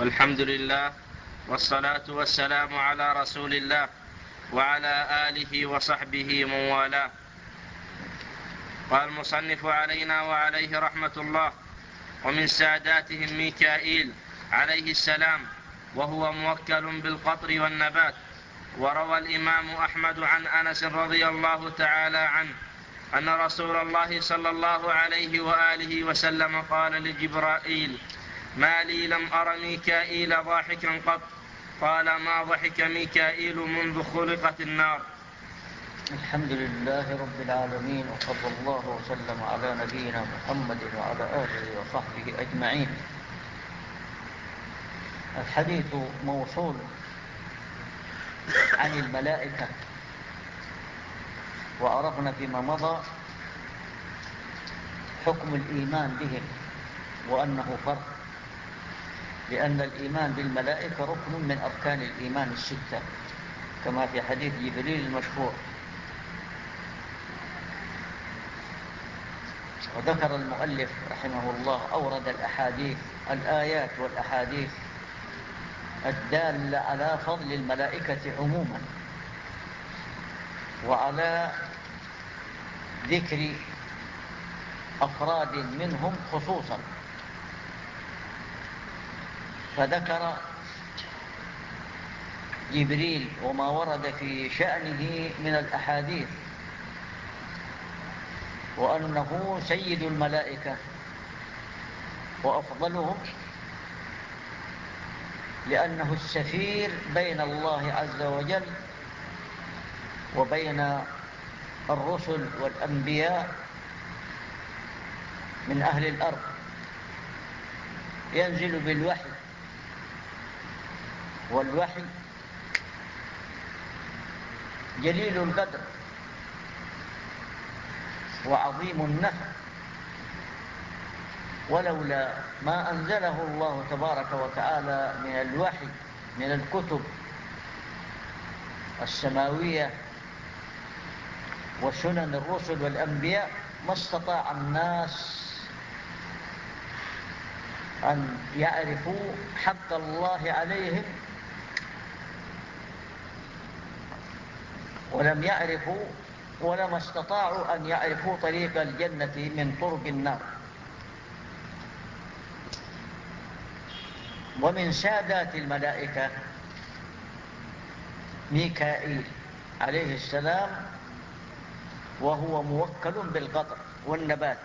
والحمد لله والصلاة والسلام على رسول الله وعلى آله وصحبه من والاه. قال المصنف علينا وعليه رحمة الله ومن ساداتهم ميكائيل عليه السلام وهو موكل بالقطر والنبات. وروى الإمام أحمد عن أنس رضي الله تعالى عنه أن رسول الله صلى الله عليه وآله وسلم قال لجبرائيل ما لي لم أر ميكائيل ضاحكا قط. قال ما ضحك ميكائيل منذ خلقت النار. الحمد لله رب العالمين وصلى الله وسلم على نبينا محمد وعلى آله وصحبه أجمعين. الحديث موصول عن الملائكة وعرفنا فيما مضى حكم الإيمان بهم وأنه فرق. لأن الإيمان بالملائكة ركن من أركان الإيمان الستة كما في حديث جبريل المشهور. وذكر المؤلف رحمه الله أورد الأحاديث الآيات والأحاديث الدالة على فضل الملائكة عموما وعلى ذكر أفراد منهم خصوصا. فذكر جبريل وما ورد في شأنه من الأحاديث وأنه سيد الملائكة وأفضلهم لأنه السفير بين الله عز وجل وبين الرسل والأنبياء من أهل الأرض. ينزل بالوحي والوحي جليل القدر وعظيم النفع. ولولا ما أنزله الله تبارك وتعالى من الوحي من الكتب السماوية وسنن الرسل والأنبياء ما استطاع الناس أن يعرفوا حق الله عليهم ولم يعرفوا ولما استطاعوا أن يعرفوا طريق الجنة من طرق النار. ومن سادات الملائكة ميكائيل عليه السلام وهو موكل بالقطر والنبات.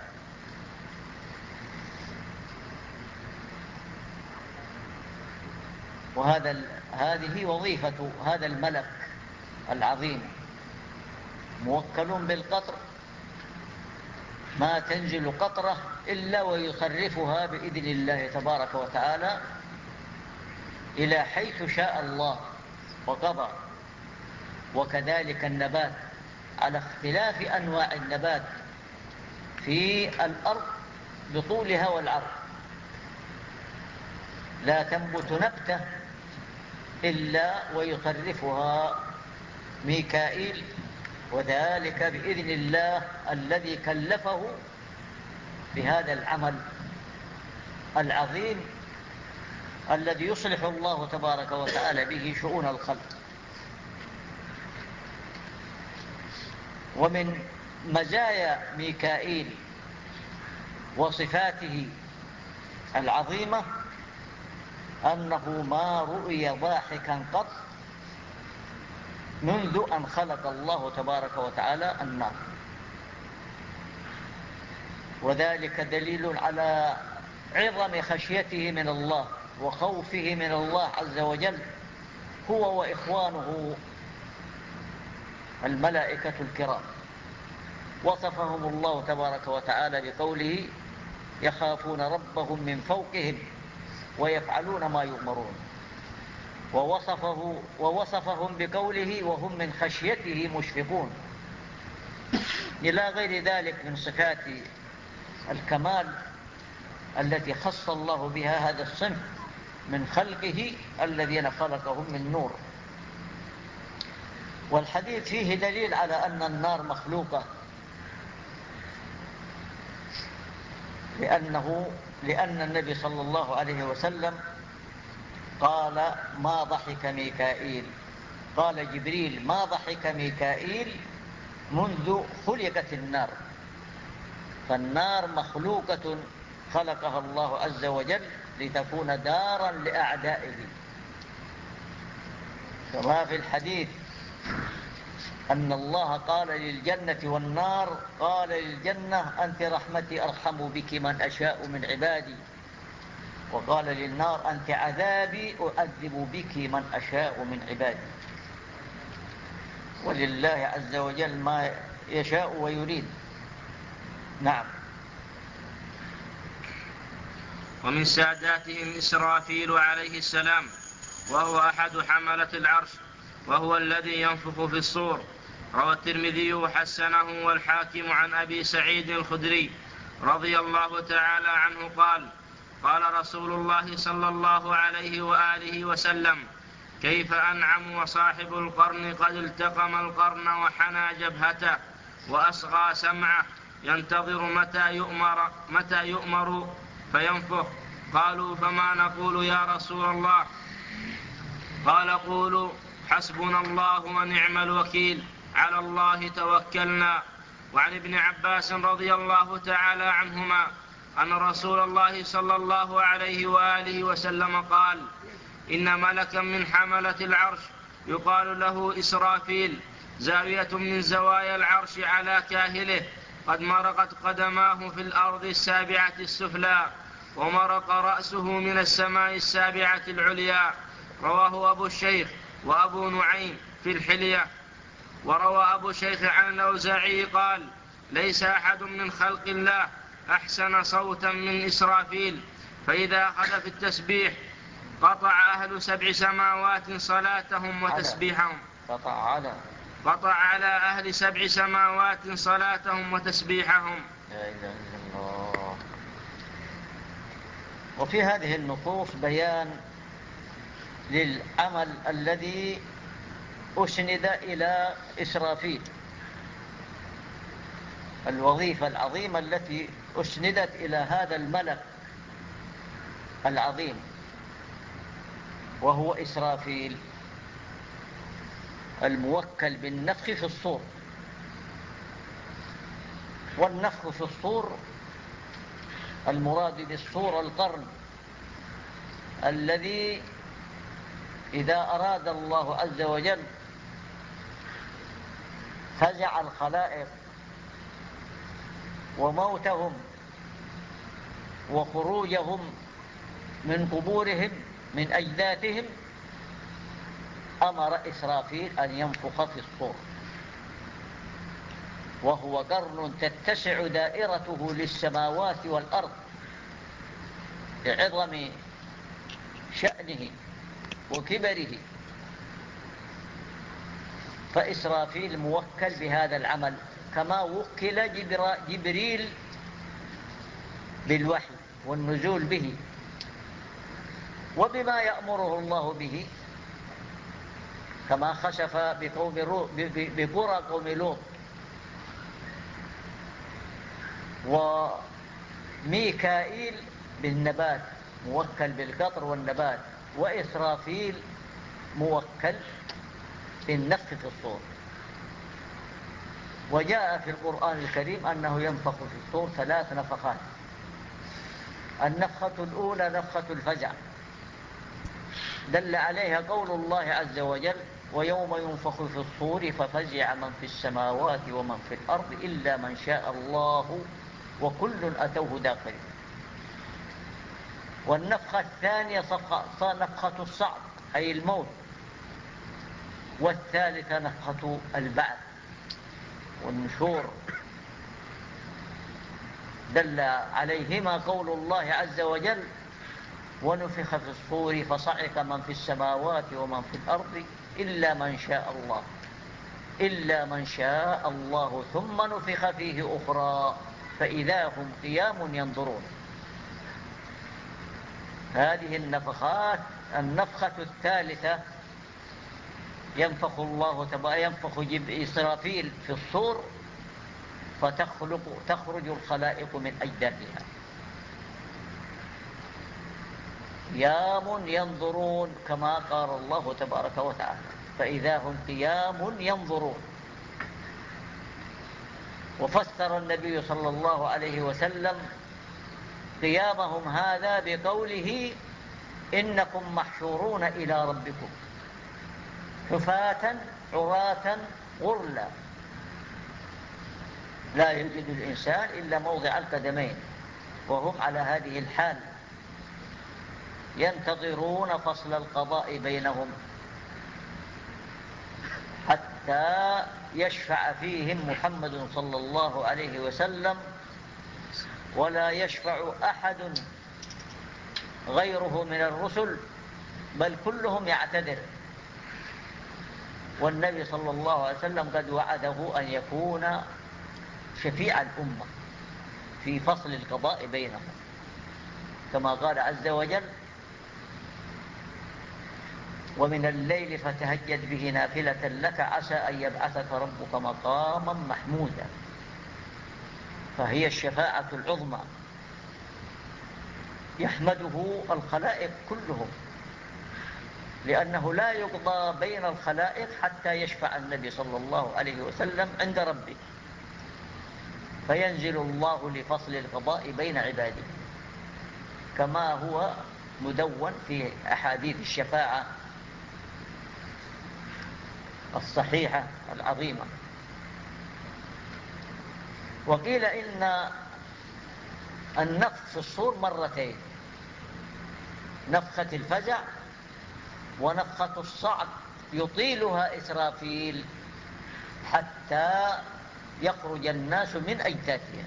وهذا هذه وظيفة هذا الملك العظيم. موكل بالقطر. ما تنزل قطرة إلا ويصرفها بإذن الله تبارك وتعالى إلى حيث شاء الله وقضى. وكذلك النبات على اختلاف أنواع النبات في الأرض بطولها والعرض. لا تنبت نبتة إلا ويصرفها ميكائيل وذلك بإذن الله الذي كلفه بهذا العمل العظيم الذي يصلح الله تبارك وتعالى به شؤون الخلق. ومن مزايا ميكائيل وصفاته العظيمة أنه ما رؤي ضاحكا قط منذ أن خلق الله تبارك وتعالى النار. وذلك دليل على عظم خشيته من الله وخوفه من الله عز وجل هو وإخوانه الملائكة الكرام. وصفهم الله تبارك وتعالى بقوله يخافون ربهم من فوقهم ويفعلون ما يؤمرون. ووصفه ووصفهم بقوله وهم من خشيته مشفقون. إلى غير ذلك من صفات الكمال التي خص الله بها هذا الصنف من خلقه الذين خلقهم من نور. والحديث فيه دليل على أن النار مخلوقة. لأنه لأن النبي صلى الله عليه وسلم قال ما ضحك ميكائيل. قال جبريل ما ضحك ميكائيل منذ خلقت النار. فالنار مخلوقة خلقها الله عز وجل لتكون دارا لأعدائه. كما في الحديث أن الله قال للجنة والنار قال للجنة أنت رحمتي أرحم بك من أشاء من عبادي. وقال للنار أنت عذابي أؤذب بك من أشاء من عبادي. ولله عز وجل ما يشاء ويريد. نعم. ومن ساداتهم إسرافيل عليه السلام وهو أحد حملة العرش وهو الذي ينفخ في الصور. روى الترمذي وحسنه والحاكم عن أبي سعيد الخدري رضي الله تعالى عنه قال قال رسول الله صلى الله عليه وآله وسلم كيف أنعم وصاحب القرن قد التقم القرن وحنى جبهته وأصغى سمعه؟ ينتظر متى يؤمر متى يؤمر؟ فينفخ. قالوا فما نقول يا رسول الله؟ قال قولوا حسبنا الله ونعم الوكيل. على الله توكلنا. وعن ابن عباس رضي الله تعالى عنهما أن رسول الله صلى الله عليه وآله وسلم قال إن ملكا من حملة العرش يقال له إسرافيل زاوية من زوايا العرش على كاهله قد مرقت قدماه في الأرض السابعة السفلى ومرق رأسه من السماء السابعة العليا رواه أبو الشيخ وأبو نعيم في الحلية. وروى أبو الشيخ عن الأوزاعي قال ليس أحد من خلق الله أحسن صوتا من إسرافيل فإذا أخذ في التسبيح قطع أهل سبع سماوات صلاتهم وتسبيحهم. قطع على. قطع على أهل سبع سماوات صلاتهم وتسبيحهم. لا إله إلا الله. وفي هذه النصوص بيان للعمل الذي أسند إلى إسرافيل. الوظيفة العظيمة التي أسندت إلى هذا الملك العظيم وهو إسرافيل الموكل بالنفخ في الصور. والنفخ في الصور المراد بالصور القرن الذي إذا أراد الله عز وجل فزع الخلائق وموتهم وخروجهم من قبورهم من أجداثهم أمر إسرافيل أن ينفخ في الصور. وهو قرن تتسع دائرته للسماوات والأرض بعظم شأنه وكبره. فإسرافيل موكل بهذا العمل. كما وكل جبريل بالوحي والنزول به وبما يأمره الله به كما خشف بقوم بقرى قوم لوط وميكائيل بالنبات موكل بالقطر والنبات وإسرافيل موكل بالنفخ في الصور. وجاء في القرآن الكريم أنه ينفخ في الصور ثلاث نفخات. النفخة الأولى نفخة الفزع دل عليها قول الله عز وجل ويوم ينفخ في الصور ففزع من في السماوات ومن في الأرض إلا من شاء الله وكل أتوه داخل والنفخة الثانية نفخة الصعب أي الموت. والثالثة نفخة البعث. والنشور. دل عليهما قول الله عز وجل ونفخ في الصور فصعق من في السماوات ومن في الأرض إلا من شاء الله إلا من شاء الله. ثم نفخ فيه أخرى فإذا هم قيام ينظرون. هذه النفخات النفخة الثالثة ينفخ الله تبارك ينفخ إسرافيل في الصور فتخلق تخرج الخلائق من أجدادها. قيام ينظرون كما قال الله تبارك وتعالى فإذا هم قيام ينظرون. وفسر النبي صلى الله عليه وسلم قيامهم هذا بقوله إنكم محشورون إلى ربكم. حفاة عراة غرلا. لا يجد الإنسان إلا موضع القدمين وهم على هذه الحال ينتظرون فصل القضاء بينهم حتى يشفع فيهم محمد صلى الله عليه وسلم ولا يشفع أحد غيره من الرسل بل كلهم يعتذر. والنبي صلى الله عليه وسلم قد وعده أن يكون شفيع الأمة في فصل القضاء بينهم. كما قال عز وجل ومن الليل فتهجد به نافلة لك عسى أن يبعثك ربك مقاما محمودا. فهي الشفاعة العظمى. يحمده الخلائق كلهم. لأنه لا يقضى بين الخلائق حتى يشفع النبي صلى الله عليه وسلم عند ربه. فينزل الله لفصل القضاء بين عباده. كما هو مدون في أحاديث الشفاعة الصحيحة العظيمة. وقيل إن النفخ في الصور مرتين نفخة الفزع ونفخة الصعق يطيلها إسرافيل حتى يخرج الناس من أجدادهم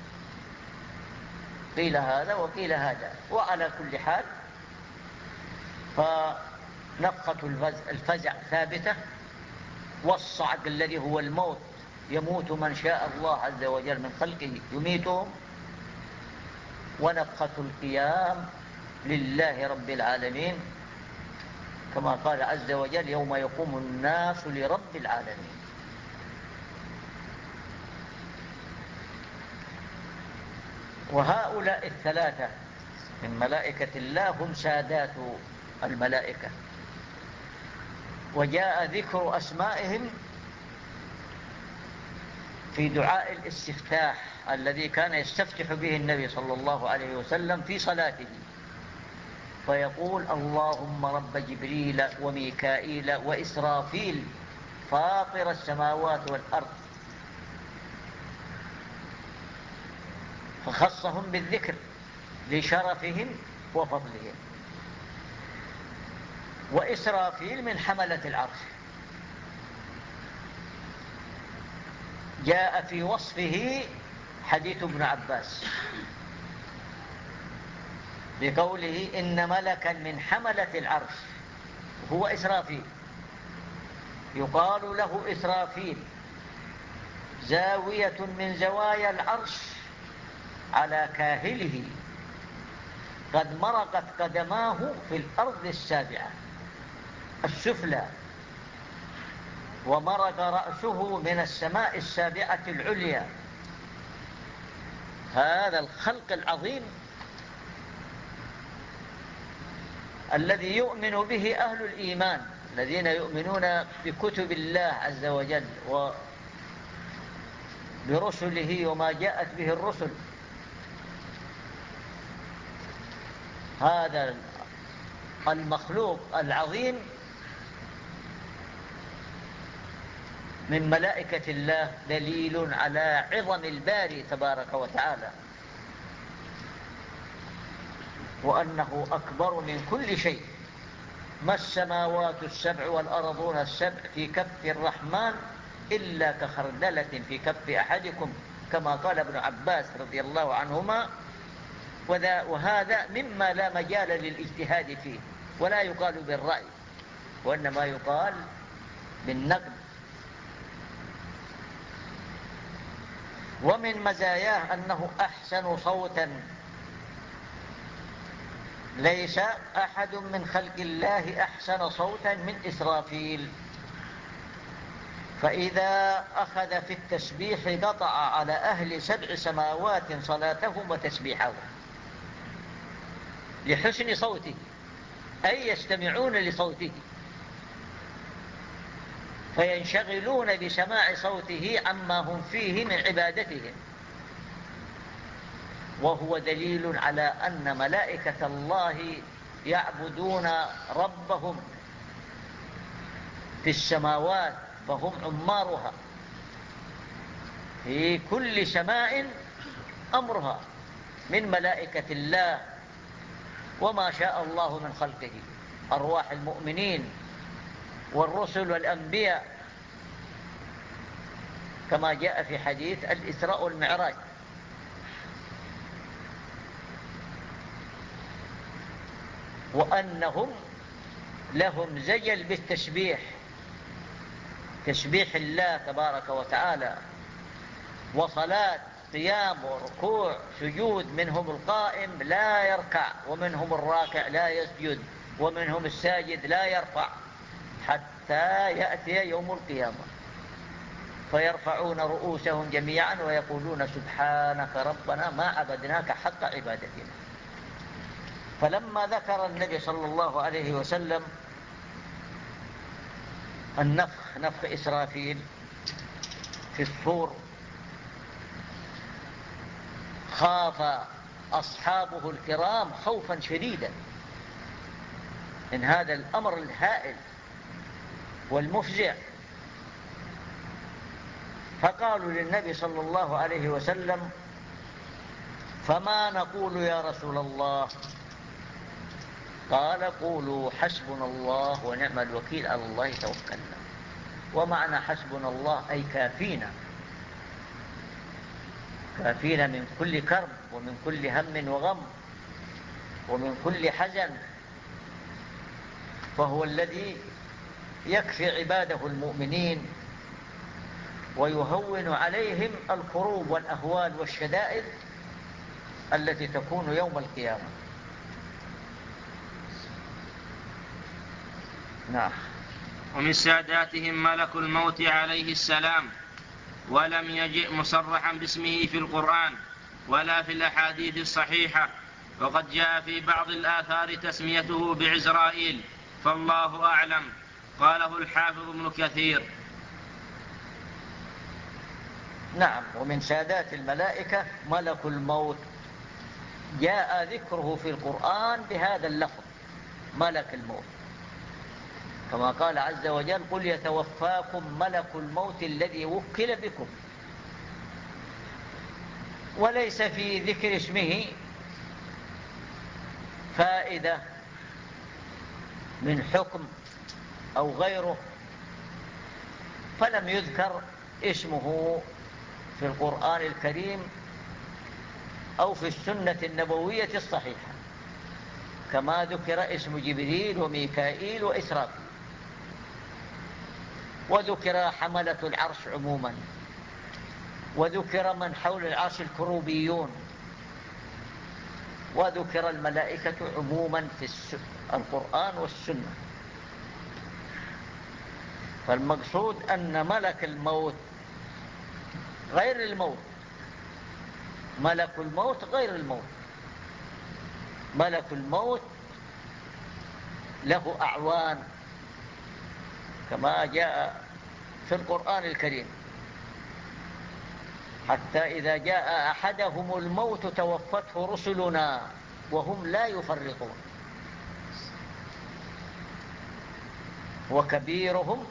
قيل هذا وقيل هذا. وعلى كل حال فنفخة الفزع ثابتة والصعق الذي هو الموت يموت من شاء الله عز وجل من خلقه يميتهم. ونفخة القيام لله رب العالمين كما قال عز وجل يوم يقوم الناس لرب العالمين. وهؤلاء الثلاثة من ملائكة الله هم سادات الملائكة. وجاء ذكر أسمائهم في دعاء الاستفتاح الذي كان يستفتح به النبي صلى الله عليه وسلم في صلاته. فيقول اللهم رب جبريل وميكائيل وإسرافيل فاطر السماوات والأرض. فخصهم بالذكر لشرفهم وفضلهم. وإسرافيل من حملة العرش. جاء في وصفه حديث ابن عباس. بقوله إن ملكا من حملة العرش هو إسرافيل. يقال له إسرافيل. زاوية من زوايا العرش على كاهله. قد مرقت قدماه في الأرض السابعة السفلى. ومرق رأسه من السماء السابعة العليا. هذا الخلق العظيم الذي يؤمن به أهل الإيمان الذين يؤمنون بكتب الله عز وجل وبرسله وما جاءت به الرسل. هذا المخلوق العظيم من ملائكة الله دليل على عظم الباري تبارك وتعالى. وأنه أكبر من كل شيء. ما السماوات السبع والأرضون السبع في كف الرحمن إلا كخردلة في كف أحدكم كما قال ابن عباس رضي الله عنهما. وهذا مما لا مجال للاجتهاد فيه ولا يقال بالرأي وإنما يقال بالنقد. ومن مزاياه أنه أحسن صوتا ليس أحد من خلق الله أحسن صوتا من إسرافيل. فإذا أخذ في التسبيح قطع على أهل سبع سماوات صلاتهم وتسبيحهم. لحسن صوته. أي يستمعون لصوته. فينشغلون بسماع صوته عما هم فيه من عبادتهم. وهو دليل على أن ملائكة الله يعبدون ربهم في السماوات فهم عمارها. في كل سماء أمرها من ملائكة الله وما شاء الله من خلقه. أرواح المؤمنين والرسل والأنبياء. كما جاء في حديث الإسراء والمعراج. وأنهم لهم زجل بالتسبيح تسبيح الله تبارك وتعالى. وصلاة قيام وركوع سجود منهم القائم لا يركع ومنهم الراكع لا يسجد ومنهم الساجد لا يرفع حتى يأتي يوم القيامة. فيرفعون رؤوسهم جميعا ويقولون سبحانك ربنا ما عبدناك حق عبادتنا. فلما ذكر النبي صلى الله عليه وسلم النفخ نفخ إسرافيل في الصور خاف أصحابه الكرام خوفا شديدا من هذا الأمر الهائل والمفزع. فقالوا للنبي صلى الله عليه وسلم فما نقول يا رسول الله قال قولوا حسبنا الله ونعم الوكيل. على الله توكلنا ومعنى حسبنا الله أي كافينا. كافينا من كل كرب ومن كل هم وغم ومن كل حزن. فهو الذي يكفي عباده المؤمنين ويهون عليهم الكروب والأهوال والشدائد التي تكون يوم القيامة. نعم. ومن ساداتهم ملك الموت عليه السلام ولم يجئ مصرحا باسمه في القرآن ولا في الأحاديث الصحيحة وقد جاء في بعض الآثار تسميته بعزرائيل فالله أعلم. قاله الحافظ ابن كثير. نعم. ومن سادات الملائكة ملك الموت. جاء ذكره في القرآن بهذا اللفظ ملك الموت. كما قال عز وجل قل يتوفاكم ملك الموت الذي وكل بكم. وليس في ذكر اسمه فائدة من حكم أو غيره فلم يذكر اسمه في القرآن الكريم أو في السنة النبوية الصحيحة كما ذكر اسم جبريل وميكائيل وإسرافيل. وذكر حملة العرش عموما. وذكر من حول العرش الكروبيون. وذكر الملائكة عموما في القرآن والسنة. فالمقصود أن ملك الموت غير الموت. ملك الموت غير الموت. ملك الموت له أعوان كما جاء في القرآن الكريم. حتى إذا جاء أحدهم الموت توفته رسلنا وهم لا يفرقون وكبيرهم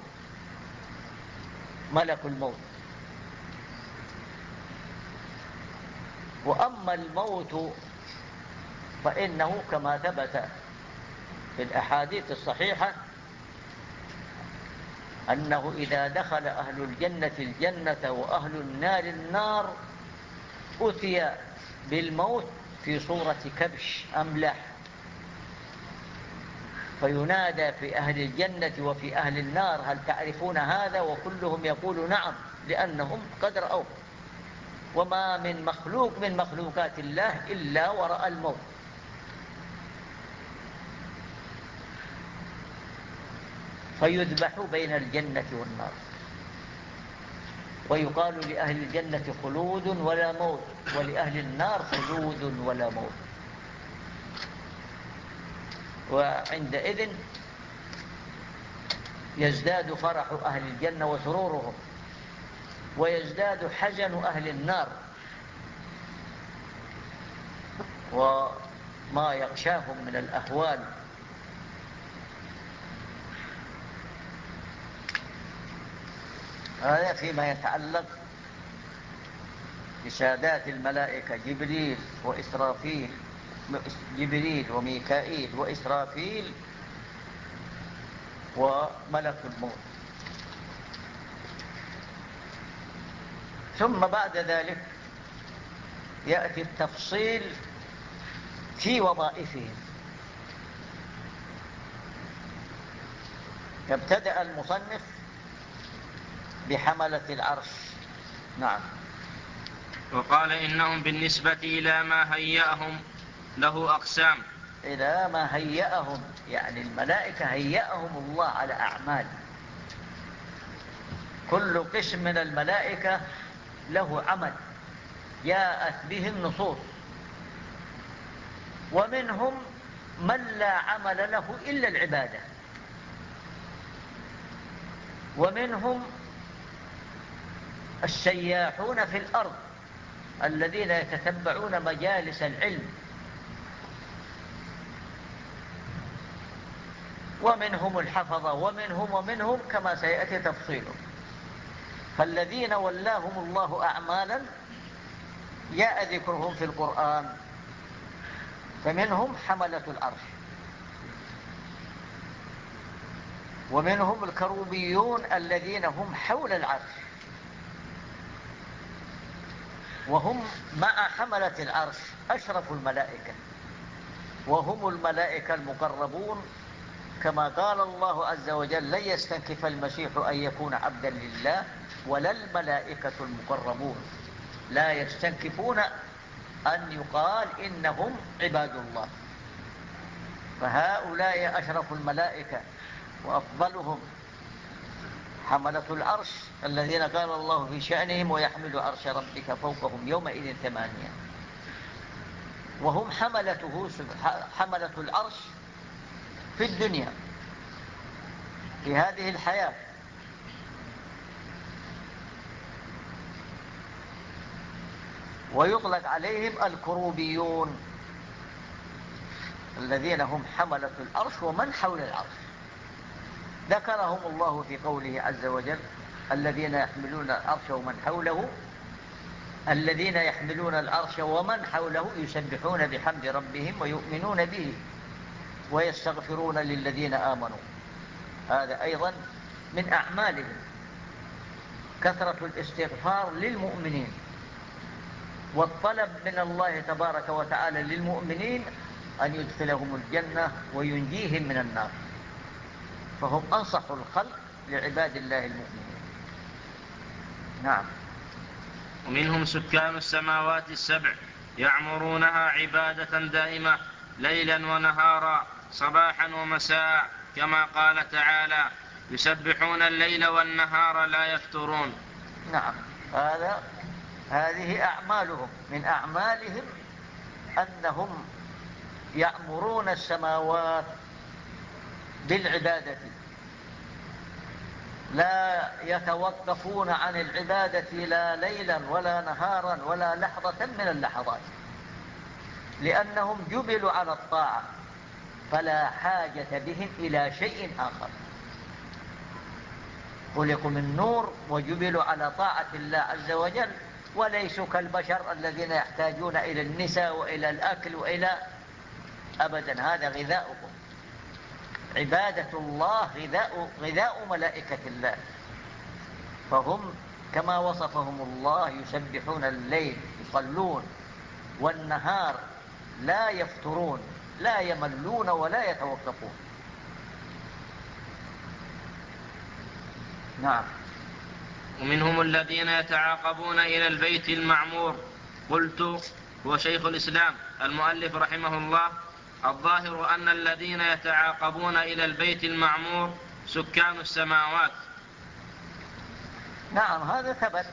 ملك الموت. وأما الموت فإنه كما ثبت في الأحاديث الصحيحة أنه إذا دخل أهل الجنة الجنة وأهل النار النار أتي بالموت في صورة كبش أملح فينادى في أهل الجنة وفي أهل النار هل تعرفون هذا؟ وكلهم يقول نعم لأنهم قد رأوه وما من مخلوق من مخلوقات الله إلا ورأى الموت. فيذبح بين الجنة والنار. ويقال لأهل الجنة خلود ولا موت ولأهل النار خلود ولا موت. وعندئذ يزداد فرح أهل الجنة وسرورهم ويزداد حزن أهل النار. وما يغشاهم من الأهوال هذا فيما يتعلق بسادات الملائكة جبريل وإسرافيل جبريل وميكائيل وإسرافيل وملك الموت. ثم بعد ذلك يأتي التفصيل في وظائفهم. ابتدأ المصنف بحملة العرش. نعم. وقال إنهم بالنسبة إلى ما هيأهم له أقسام. إلى ما هيأهم يعني الملائكة هيأهم الله على أعمال. كل قسم من الملائكة له عمل جاءت به النصوص. ومنهم من لا عمل له إلا العبادة. ومنهم السياحون في الأرض الذين يتتبعون مجالس العلم. ومنهم الحفظة ومنهم ومنهم كما سيأتي تفصيله. فالذين ولاهم الله أعمالا جاء ذكرهم في القرآن فمنهم حملة العرش. ومنهم الكروبيون الذين هم حول العرش. وهم مع حملة العرش أشرف الملائكة. وهم الملائكة المقربون كما قال الله عز وجل لن يستنكف المسيح أن يكون عبدا لله ولا الملائكة المقربون. لا يستنكفون أن يقال إنهم عباد الله. فهؤلاء أشرف الملائكة وأفضلهم حملة العرش الذين قال الله في شأنهم ويحمل عرش ربك فوقهم يومئذ ثمانية. وهم حملته حملة العرش في الدنيا في هذه الحياة. ويطلق عليهم الكروبيون الذين هم حملة الأرش ومن حول العرش. ذكرهم الله في قوله عز وجل الذين يحملون العرش ومن حوله الذين يحملون العرش ومن حوله يسبحون بحمد ربهم ويؤمنون به ويستغفرون للذين آمنوا. هذا أيضا من أعمالهم. كثرة الاستغفار للمؤمنين والطلب من الله تبارك وتعالى للمؤمنين أن يدخلهم الجنة وينجيهم من النار. فهم أنصح الخلق لعباد الله المؤمنين. نعم. ومنهم سكان السماوات السبع يعمرونها عبادة دائمة ليلا ونهارا صباحا ومساء كما قال تعالى يسبحون الليل والنهار لا يفترون. نعم. هذا هذه أعمالهم. من أعمالهم أنهم يأمرون السماوات بالعبادة لا يتوقفون عن العبادة لا ليلا ولا نهارا ولا لحظة من اللحظات لأنهم جبلوا على الطاعة فلا حاجة بهم إلى شيء آخر. خلقوا من نور وجبلوا على طاعة الله عز وجل وليسوا كالبشر الذين يحتاجون إلى النساء وإلى الأكل وإلى أبدا هذا غذاؤهم عبادة الله غذاء, غذاء ملائكة الله. فهم كما وصفهم الله يسبحون الليل يصلون والنهار لا يفترون لا يملون ولا يتوقفون. نعم. ومنهم الذين يتعاقبون إلى البيت المعمور. قلت هو شيخ الإسلام المؤلف رحمه الله الظاهر أن الذين يتعاقبون إلى البيت المعمور سكان السماوات. نعم هذا ثبت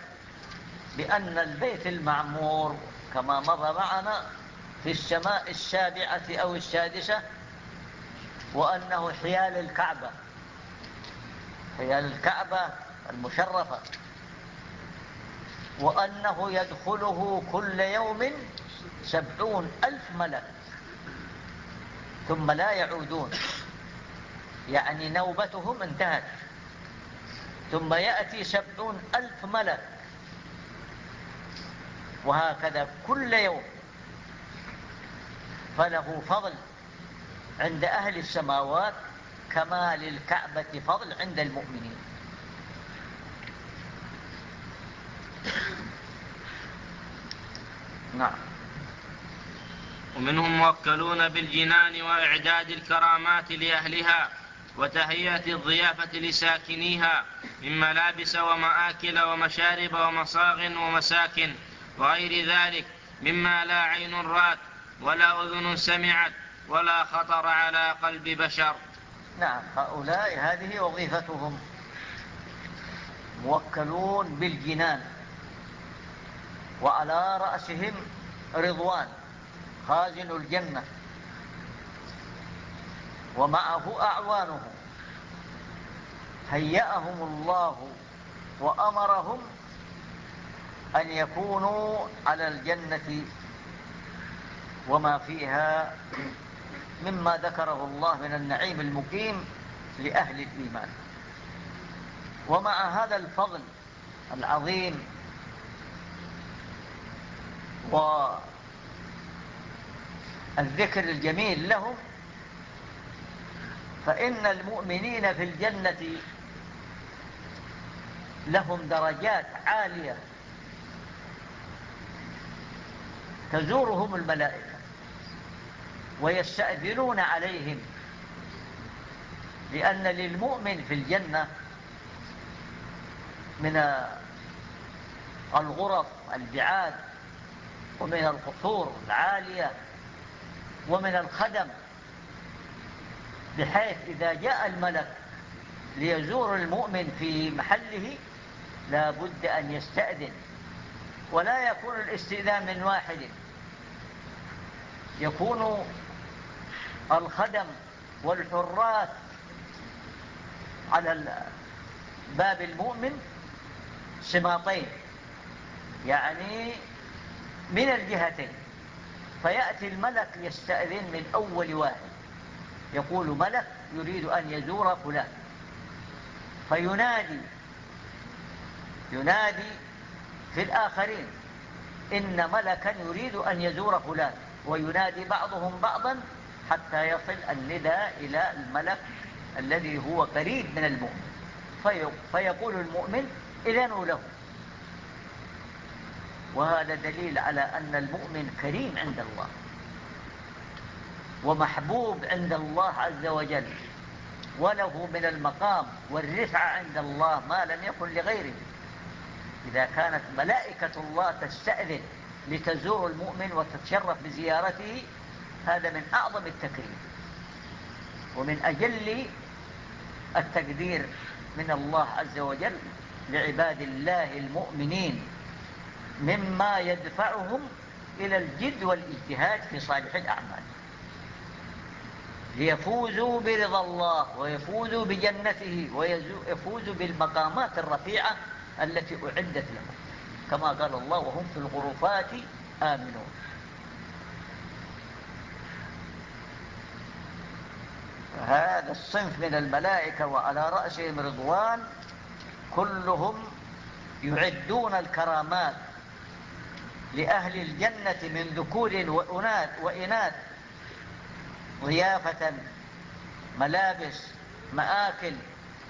بأن البيت المعمور كما مضى معنا في السماء السابعة أو السادسة وأنه حيال الكعبة. حيال الكعبة المشرفة. وأنه يدخله كل يوم سبعون ألف ملك. ثم لا يعودون. يعني نوبتهم انتهت. ثم يأتي سبعون ألف ملك. وهكذا كل يوم. فله فضل عند أهل السماوات كما للكعبة فضل عند المؤمنين. نعم. ومنهم موكلون بالجنان وإعداد الكرامات لأهلها وتهيئة الضيافة لساكنيها من ملابس ومآكل ومشارب ومصاغ ومساكن وغير ذلك مما لا عين رات ولا أذن سمعت ولا خطر على قلب بشر. نعم هؤلاء هذه وظيفتهم. موكلون بالجنان. وعلى رأسهم رضوان. خازن الجنة. ومعه أعوانه هيأهم الله وأمرهم أن يكونوا على الجنة وما فيها مما ذكره الله من النعيم المقيم لأهل الإيمان. ومع هذا الفضل العظيم والذكر الجميل لهم فإن المؤمنين في الجنة لهم درجات عالية. تزورهم الملائكة ويستأذنون عليهم لأن للمؤمن في الجنة من الغرف البعاد ومن القصور العالية. ومن الخدم بحيث إذا جاء الملك ليزور المؤمن في محله لا بد أن يستأذن. ولا يكون الاستئذان من واحد. يكون الخدم والحراس على باب المؤمن سماطين يعني من الجهتين. فيأتي الملك يستأذن من أول واحد. يقول ملك يريد أن يزور فلان. فينادي ينادي في الآخرين إن ملكا يريد أن يزور فلان. وينادي بعضهم بعضا حتى يصل النداء إلى الملك الذي هو قريب من المؤمن. فيقول المؤمن إذنوا له. وهذا دليل على أن المؤمن كريم عند الله ومحبوب عند الله عز وجل وله من المقام والرفعة عند الله ما لم يكن لغيره. إذا كانت ملائكة الله تستأذن لتزور المؤمن وتتشرف بزيارته هذا من أعظم التكريم. ومن أجل التقدير من الله عز وجل لعباد الله المؤمنين مما يدفعهم إلى الجد والاجتهاد في صالح الأعمال. ليفوزوا برضا الله ويفوزوا بجنته ويفوزوا بالمقامات الرفيعة التي أعدت لهم. كما قال الله وهم في الغرفات آمنون. هذا الصنف من الملائكة وعلى رأسهم رضوان كلهم يعدون الكرامات لأهل الجنة من ذكور وأناث وإناث ضيافة ملابس مآكل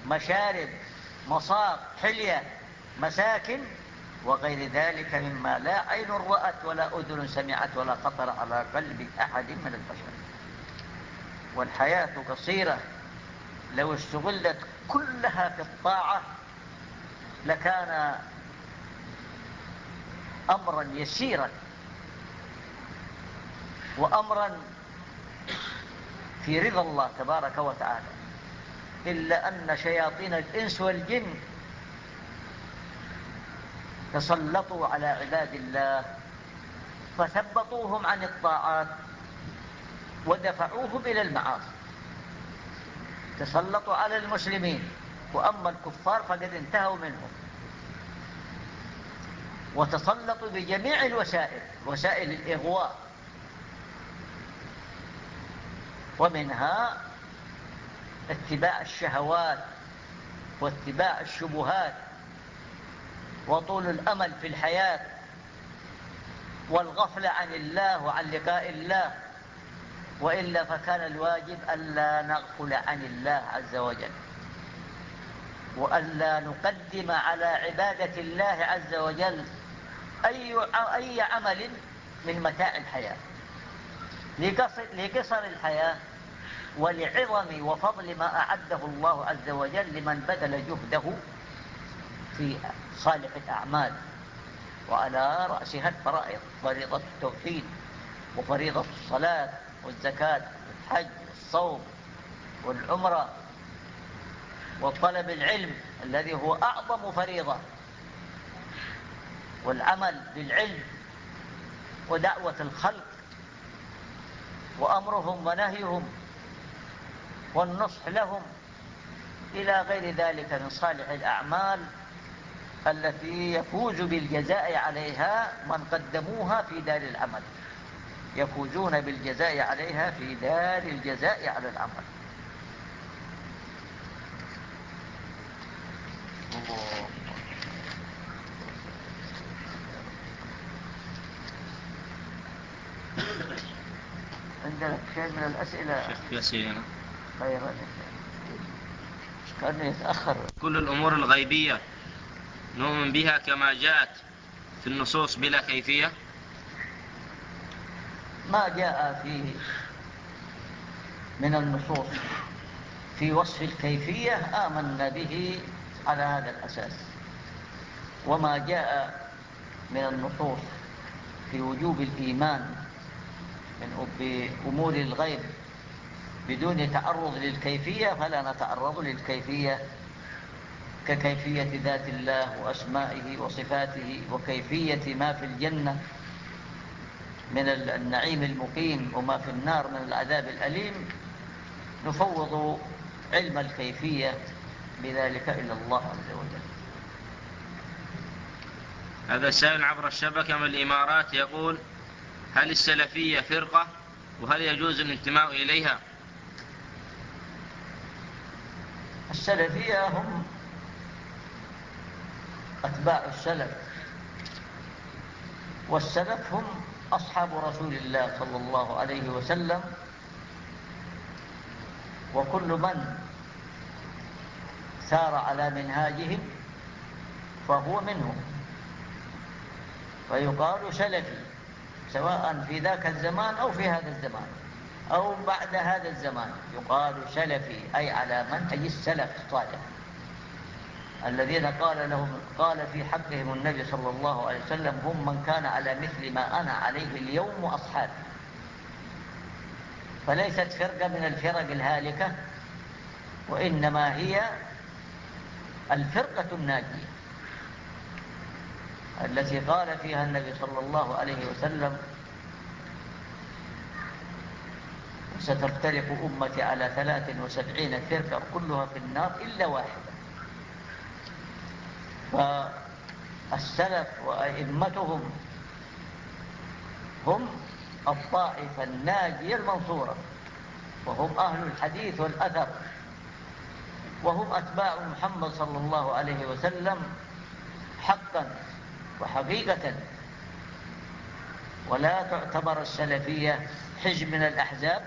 مشارب مصاب حلية مساكن وغير ذلك مما لا عين رأت ولا أذن سمعت ولا خطر على قلب أحد من البشر. والحياة قصيرة لو استغلت كلها في الطاعة لكان أمرا يسيرا وأمرا في رضا الله تبارك وتعالى إلا أن شياطين الإنس والجن تسلطوا على عباد الله فثبطوهم عن الطاعات ودفعوهم إلى المعاصي. تسلطوا على المسلمين وأما الكفار فقد انتهوا منهم. وتسلطوا بجميع الوسائل. وسائل الإغواء. ومنها اتباع الشهوات واتباع الشبهات وطول الأمل في الحياة والغفلة عن الله وعن لقاء الله. وإلا فكان الواجب ألا نغفل عن الله عز وجل. وألا نقدم على عبادة الله عز وجل أي, أي عمل من متاع الحياة. لقصر الحياة ولعظم وفضل ما أعده الله عز وجل لمن بذل جهده في صالح الأعمال. وعلى رأسها الفرائض فريضة التوحيد وفريضة الصلاة والزكاة والحج والصوم والعمرة وطلب العلم الذي هو أعظم فريضة. والعمل بالعلم ودعوة الخلق وأمرهم ونهيهم والنصح لهم إلى غير ذلك من صالح الأعمال التي يفوز بالجزاء عليها من قدموها في دار العمل. يفوزون بالجزاء عليها في دار الجزاء على العمل. عندنا شيء من الأسئلة. شيخ ياسين. خيرا كان يتأخر. كل الأمور الغيبية نؤمن بها كما جاءت في النصوص بلا كيفية؟ ما جاء فيه من النصوص في وصف الكيفية آمنا به على هذا الأساس. وما جاء من النصوص في وجوب الإيمان بأمور الغيب بدون تعرض للكيفية فلا نتعرض للكيفية ككيفية ذات الله وأسمائه وصفاته وكيفية ما في الجنة من النعيم المقيم وما في النار من العذاب الأليم نفوض علم الكيفية بذلك إلى الله عز وجل. هذا سائل عبر الشبكة من الإمارات يقول هل السلفية فرقة؟ وهل يجوز الانتماء إليها؟ السلفية هم أتباع السلف والسلف هم أصحاب رسول الله صلى الله عليه وسلم. وكل من سار على منهاجهم فهو منهم. فيقال سلفي. سواء في ذاك الزمان أو في هذا الزمان أو بعد هذا الزمان. يقال سلفي أي على منهج السلف الصالح. الذين قال لهم قال في حقهم النبي صلى الله عليه وسلم هم من كان على مثل ما أنا عليه اليوم وأصحابي. فليست فرقة من الفرق الهالكة وإنما هي الفرقة الناجية. التي قال فيها النبي صلى الله عليه وسلم ستفترق أمتي على ثلاث وسبعين فرقة كلها في النار إلا واحدة. فالسلف وأئمتهم هم الطائفة الناجية المنصورة وهم أهل الحديث والأثر وهم أتباع محمد صلى الله عليه وسلم حقا. وحقيقة ولا تعتبر السلفية حزب من الأحزاب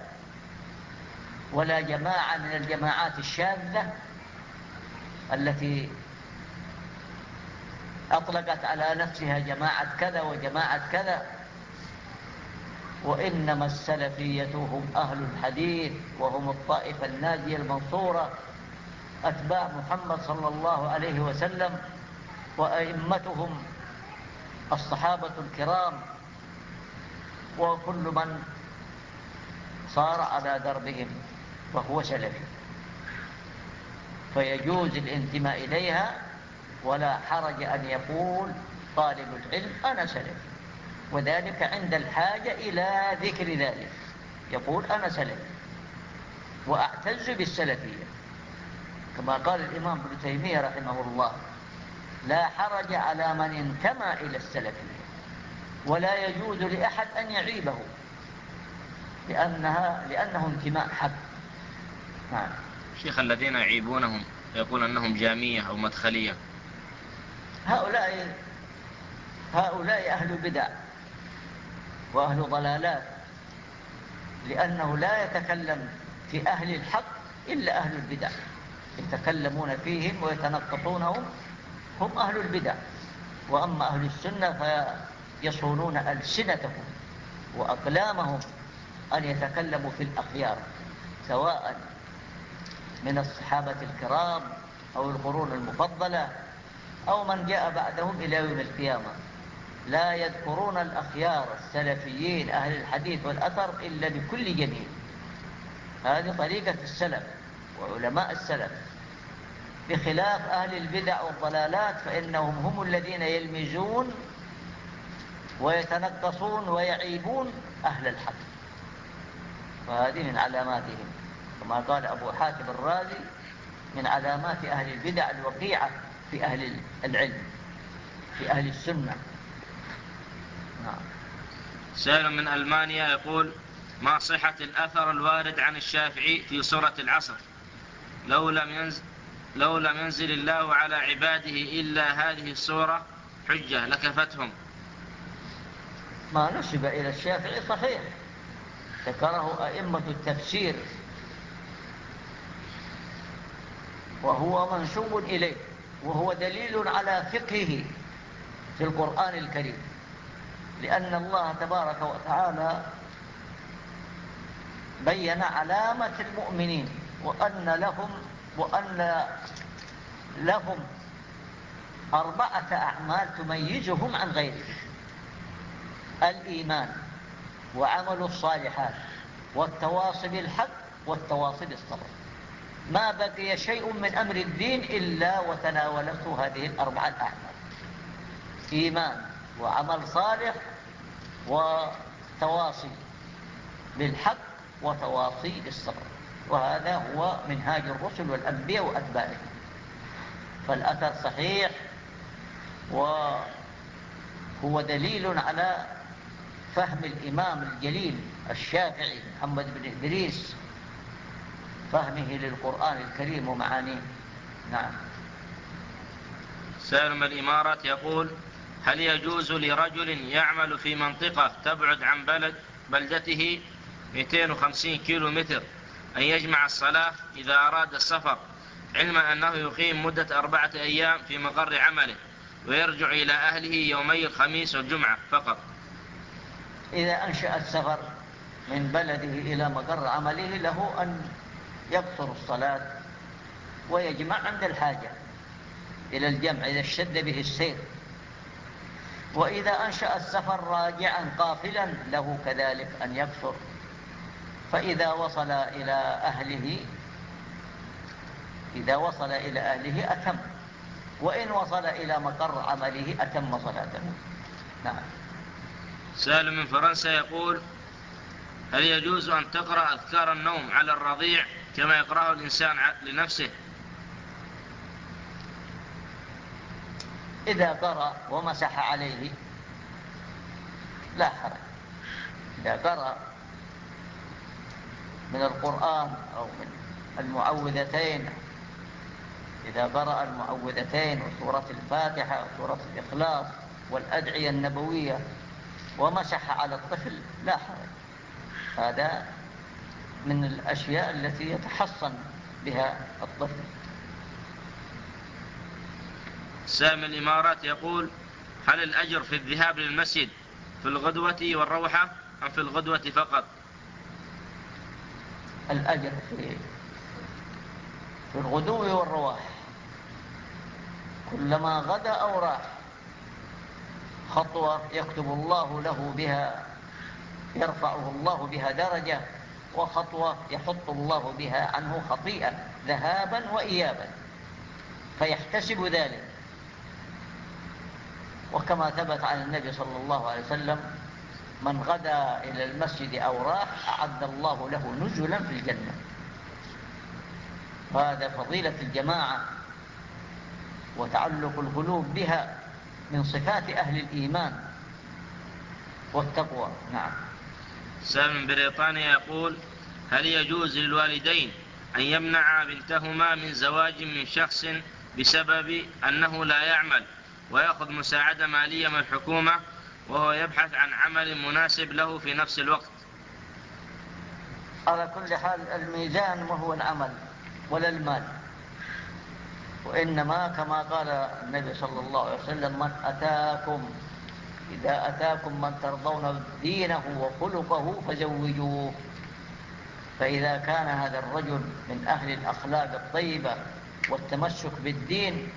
ولا جماعة من الجماعات الشاذة التي أطلقت على نفسها جماعة كذا وجماعة كذا وإنما السلفية هم أهل الحديث وهم الطائفة الناجية المنصورة أتباع محمد صلى الله عليه وسلم وأئمتهم الصحابة الكرام وكل من صار على دربهم وهو سلفي. فيجوز الانتماء إليها ولا حرج أن يقول طالب العلم أنا سلفي. وذلك عند الحاجة إلى ذكر ذلك. يقول أنا سلفي. وأعتز بالسلفية. كما قال الإمام ابن تيمية رحمه الله لا حرج على من انتمى إلى السلفية ولا يجوز لأحد أن يعيبه لأنها لأنه انتماء حق. نعم. شيخ الذين يعيبونهم يقول أنهم جامية أو مدخلية. هؤلاء هؤلاء أهل بدع وأهل ضلالات لأنه لا يتكلم في أهل الحق إلا أهل البدع يتكلمون فيهم ويتنقطونهم هم أهل البدع. وأما أهل السنة فيصونون ألسنتهم وأقلامهم أن يتكلموا في الأخيار سواء من الصحابة الكرام أو القرون المفضلة أو من جاء بعدهم إلى يوم القيامة. لا يذكرون الأخيار السلفيين أهل الحديث والأثر إلا بكل جميل. هذه طريقة السلف وعلماء السلف. بخلاف أهل البدع والضلالات فإنهم هم الذين يلمزون ويتنقصون ويعيبون أهل الحق. وهذه من علاماتهم. كما قال أبو حاتم الرازي من علامات أهل البدع الوقيعة في أهل العلم في أهل السنة. نعم. سائل من ألمانيا يقول ما صحة الأثر الوارد عن الشافعي في سورة العصر؟ لو لم ينزل, لو لم ينزل الله على عباده إلا هذه السورة حجة لكفتهم. ما نسب إلى الشافعي صحيح. ذكره أئمة التفسير. وهو منسوب إليه. وهو دليل على فقهه في القرآن الكريم. لأن الله تبارك وتعالى بين علامة المؤمنين وأن لهم وأن لهم أربعة أعمال تميزهم عن غيرهم. الإيمان وعمل الصالحات والتواصي بالحق والتواصي بالصبر. ما بقي شيء من أمر الدين إلا وتناولته هذه الأربعة الأعمال. إيمان وعمل صالح وتواصي بالحق وتواصي بالصبر. وهذا هو منهاج الرسل والأنبياء وأتباعهم. فالأثر صحيح وهو دليل على فهم الإمام الجليل الشافعي محمد بن إدريس فهمه للقرآن الكريم ومعانيه. نعم. سالم الإمارات يقول هل يجوز لرجل يعمل في منطقة تبعد عن بلد بلدته 250 كيلو متر أن يجمع الصلاة إذا أراد السفر علما أنه يقيم مدة أربعة أيام في مقر عمله ويرجع إلى أهله يومي الخميس والجمعة فقط. إذا أنشأ السفر من بلده إلى مقر عمله له أن يقصر الصلاة ويجمع عند الحاجة إلى الجمع إذا اشتد به السير. وإذا أنشأ السفر راجعا قافلا له كذلك أن يكثر فإذا وصل إلى أهله إذا وصل إلى أهله أتم. وإن وصل إلى مقر عمله أتم صلاته. نعم. سالم من فرنسا يقول هل يجوز أن تقرأ أذكار النوم على الرضيع كما يقرأه الإنسان لنفسه؟ إذا قرأ ومسح عليه لا حرج. إذا قرأ من القرآن أو من المعوذتين. إذا قرأ المعوذتين وسورة الفاتحة وسورة الإخلاص والأدعية النبوية ومسح على الطفل لا حرج. هذا من الأشياء التي يتحصن بها الطفل. سام الإمارات يقول هل الأجر في الذهاب للمسجد في الغدوة والروحة أم في الغدوة فقط؟ الأجر في في الغدو والرواح. كلما غدا أو راح خطوة يكتب الله له بها يرفعه الله بها درجة وخطوة يحط الله بها عنه خطيئة ذهابا وإيابا. فيحتسب ذلك. وكما ثبت عن النبي صلى الله عليه وسلم من غدا إلى المسجد أو راح أعد الله له نزلا في الجنة. هذا فضيلة الجماعة وتعلق القلوب بها من صفات أهل الإيمان والتقوى. نعم. سالم بريطانيا يقول هل يجوز للوالدين أن يمنع بنتهما من زواج من شخص بسبب أنه لا يعمل ويأخذ مساعدة مالية من الحكومة وهو يبحث عن عمل مناسب له في نفس الوقت. على كل حال الميزان وهو العمل ولا المال. وإنما كما قال النبي صلى الله عليه وسلم من أتاكم إذا أتاكم من ترضون دينه وخلقه فزوجوه. فإذا كان هذا الرجل من أهل الأخلاق الطيبة والتمسك بالدين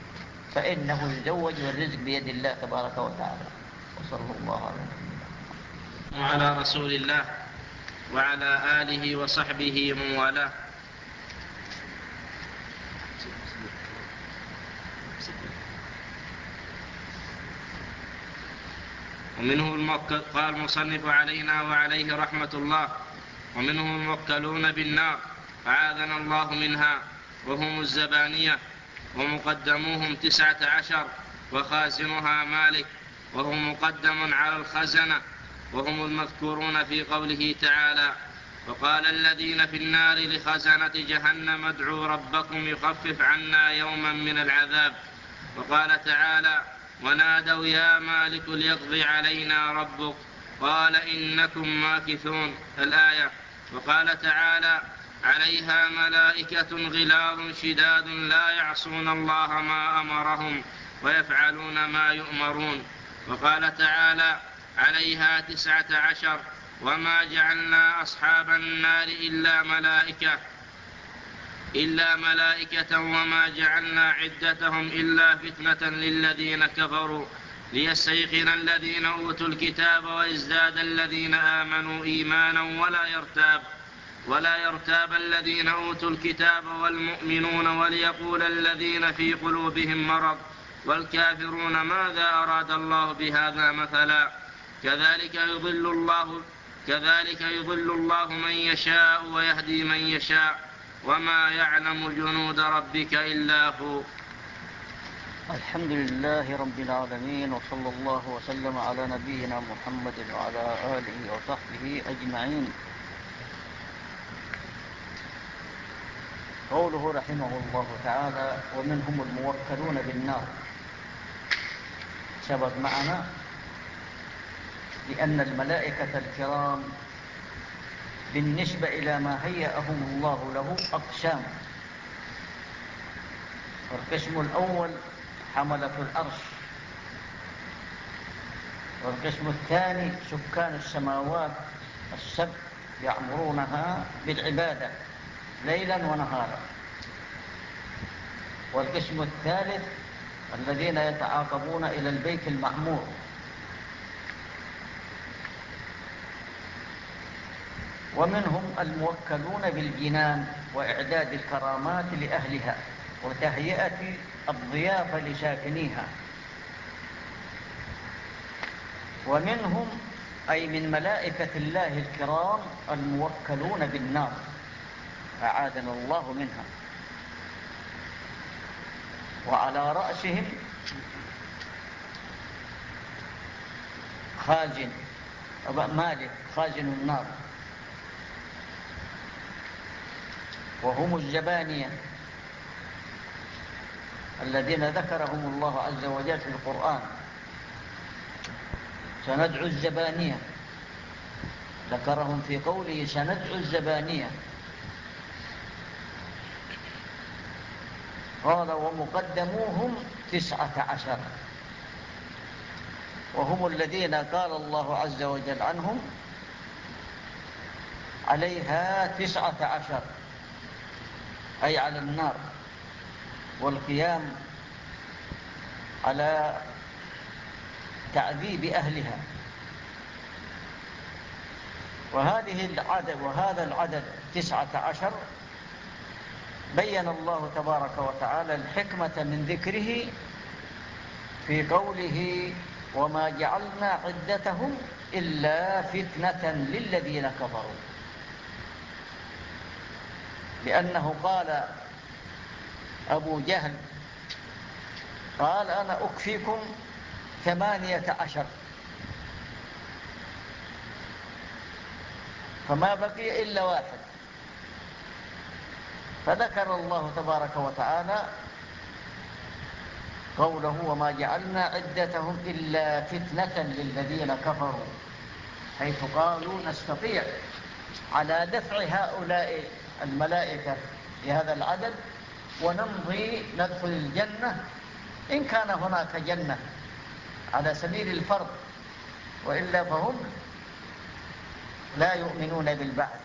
فإنه يزوج والرزق بيد الله تبارك وتعالى. وصلى الله على نبينا وعلى رسول الله وعلى آله وصحبه من والاه. ومنه قال المصنف علينا وعليه رحمة الله. ومنهم الموكلون بالنار. أعاذنا الله منها. وهم الزبانية. ومقدموهم تسعة عشر. وخازنها مالك. وهو مقدم على الخزنة وهم المذكورون في قوله تعالى وقال الذين في النار لخزنة جهنم ادعوا ربكم يخفف عنا يوما من العذاب. وقال تعالى ونادوا يا مالك ليقضي علينا ربك. قال إنكم ماكثون. الآية وقال تعالى عليها ملائكة غلاظ شداد لا يعصون الله ما أمرهم ويفعلون ما يؤمرون. وقال تعالى عليها تسعة عشر وما جعلنا أصحاب النار إلا ملائكة إلا ملائكة وما جعلنا عدتهم إلا فتنة للذين كفروا ليستيقن الذين أوتوا الكتاب ويزداد الذين آمنوا إيمانا ولا يرتاب ولا يرتاب الذين أوتوا الكتاب والمؤمنون وليقول الذين في قلوبهم مرض والكافرون ماذا أراد الله بهذا مثلا؟ كذلك يضل الله كذلك يضل الله من يشاء ويهدي من يشاء. وما يعلم جنود ربك إلا هو. الحمد لله رب العالمين وصلى الله وسلم على نبينا محمد وعلى آله وصحبه أجمعين. قوله رحمه الله تعالى ومنهم الموكلون بالنار. سبب معنا لأن الملائكة الكرام بالنسبة إلى ما هيأهم الله له أقسام. القسم الأول حملة الأرش. والقسم الثاني سكان السماوات السبع يعمرونها بالعبادة ليلا ونهارا. والقسم الثالث الذين يتعاقبون إلى البيت المعمور ومنهم الموكلون بالجنان وإعداد الكرامات لأهلها وتهيئة الضيافة لساكنيها ومنهم أي من ملائكة الله الكرام الموكلون بالنار. أعادنا الله منها. وعلى رأسهم خازن مالك خازن النار. وهم الزبانية الذين ذكرهم الله عز وجل في القرآن. سندعو الزبانية ذكرهم في قوله سندعو الزبانية قال ومقدموهم تسعة عشر. وهم الذين قال الله عز وجل عنهم عليها تسعة عشر. أي على النار. والقيام على تعذيب أهلها. وهذه العدد وهذا العدد تسعة عشر بين الله تبارك وتعالى الحكمة من ذكره في قوله وما جعلنا عدتهم إلا فتنة للذين كفروا. لأنه قال أبو جهل قال أنا أكفيكم ثمانية عشر. فما بقي إلا واحد. فذكر الله تبارك وتعالى قوله وما جعلنا عدتهم إلا فتنة للذين كفروا حيث قالوا نستطيع على دفع هؤلاء الملائكة بهذا العدد ونمضي ندخل الجنة إن كان هناك جنة على سبيل الفرض وإلا فهم لا يؤمنون بالبعث.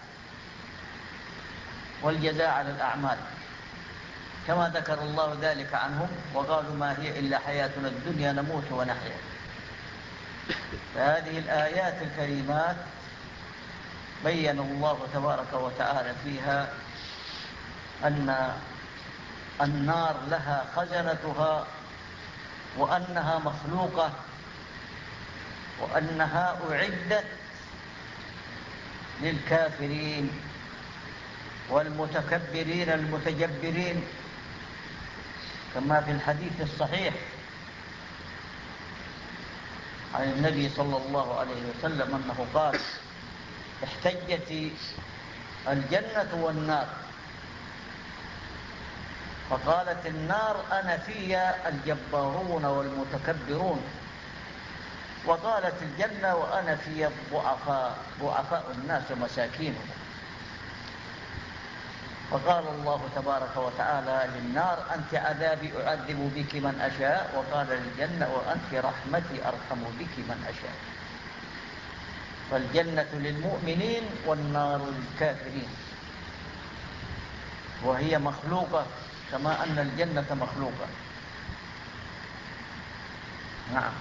والجزاء على الأعمال. كما ذكر الله ذلك عنهم وقالوا ما هي إلا حياتنا الدنيا نموت ونحيا. فهذه الآيات الكريمات بين الله تبارك وتعالى فيها أن النار لها خزنتها وأنها مخلوقة وأنها أعدت للكافرين. والمتكبرين المتجبرين كما في الحديث الصحيح عن النبي صلى الله عليه وسلم أنه قال احتجت الجنة والنار. فقالت النار أنا في الجبارون والمتكبرون. وقالت الجنة وأنا في الضعفاء ضعفاء الناس ومساكينهم. فقال الله تبارك وتعالى للنار أنت عذابي أعذب بك من أشاء وقال للجنة وأنت رحمتي أرحم بك من أشاء. فالجنة للمؤمنين والنار للكافرين. وهي مخلوقة كما أن الجنة مخلوقة. نعم.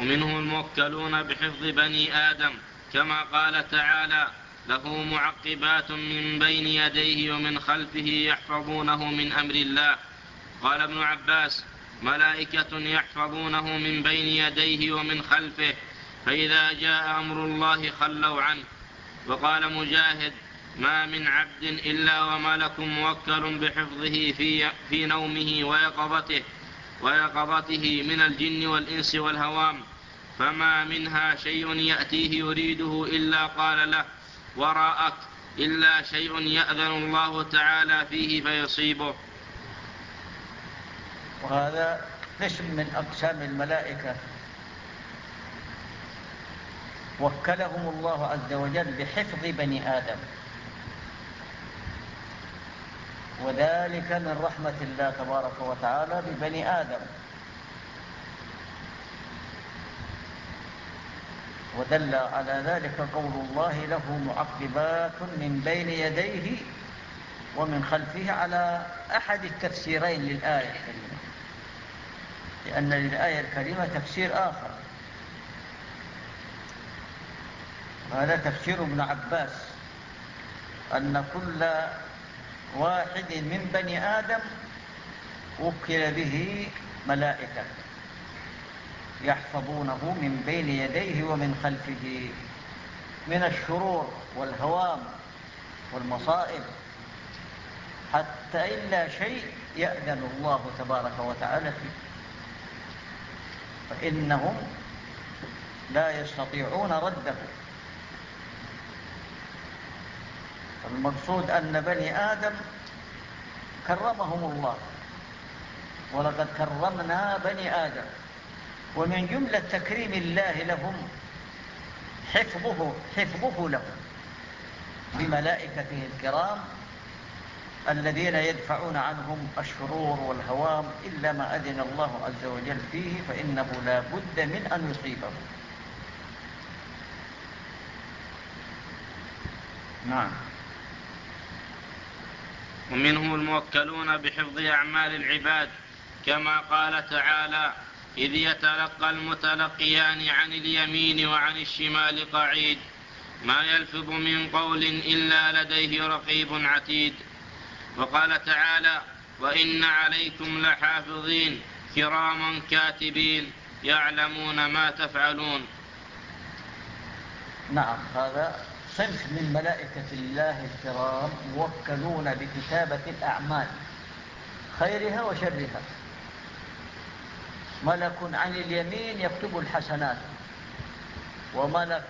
ومنهم الموكلون بحفظ بني آدم كما قال تعالى له معقبات من بين يديه ومن خلفه يحفظونه من أمر الله. قال ابن عباس ملائكة يحفظونه من بين يديه ومن خلفه فإذا جاء أمر الله خلوا عنه. وقال مجاهد ما من عبد إلا وملك موكل بحفظه في, في نومه ويقظته ويقظته من الجن والإنس والهوام. فما منها شيء يأتيه يريده إلا قال له وراءك إلا شيء يأذن الله تعالى فيه فيصيبه. وهذا قسم من أقسام الملائكة. وكلهم الله عز وجل بحفظ بني آدم. وذلك من رحمة الله تبارك وتعالى ببني آدم. ودل على ذلك قول الله له معقبات من بين يديه ومن خلفه على أحد التفسيرين للآية الكريمة. لأن للآية الكريمة تفسير آخر. هذا تفسير ابن عباس. أن كل واحد من بني آدم وكل به ملائكة. يحفظونه من بين يديه ومن خلفه من الشرور والهوام والمصائب حتى إلا شيء يأذن الله تبارك وتعالى فيه. فإنهم لا يستطيعون رده. المقصود أن بني آدم كرمهم الله ولقد كرمنا بني آدم. ومن جملة تكريم الله لهم حفظه, حفظه لهم. بملائكته الكرام الذين يدفعون عنهم الشرور والهوام إلا ما أذن الله عز وجل فيه فإنه لا بد من أن يصيبه. نعم. ومنهم الموكلون بحفظ أعمال العباد كما قال تعالى إذ يتلقى المتلقيان عن اليمين وعن الشمال قعيد ما يلفظ من قول إلا لديه رقيب عتيد. وقال تعالى وإن عليكم لحافظين كراما كاتبين يعلمون ما تفعلون. نعم هذا صنف من ملائكة الله الكرام موكلون بكتابة الأعمال خيرها وشرها. ملك عن اليمين يكتب الحسنات وملك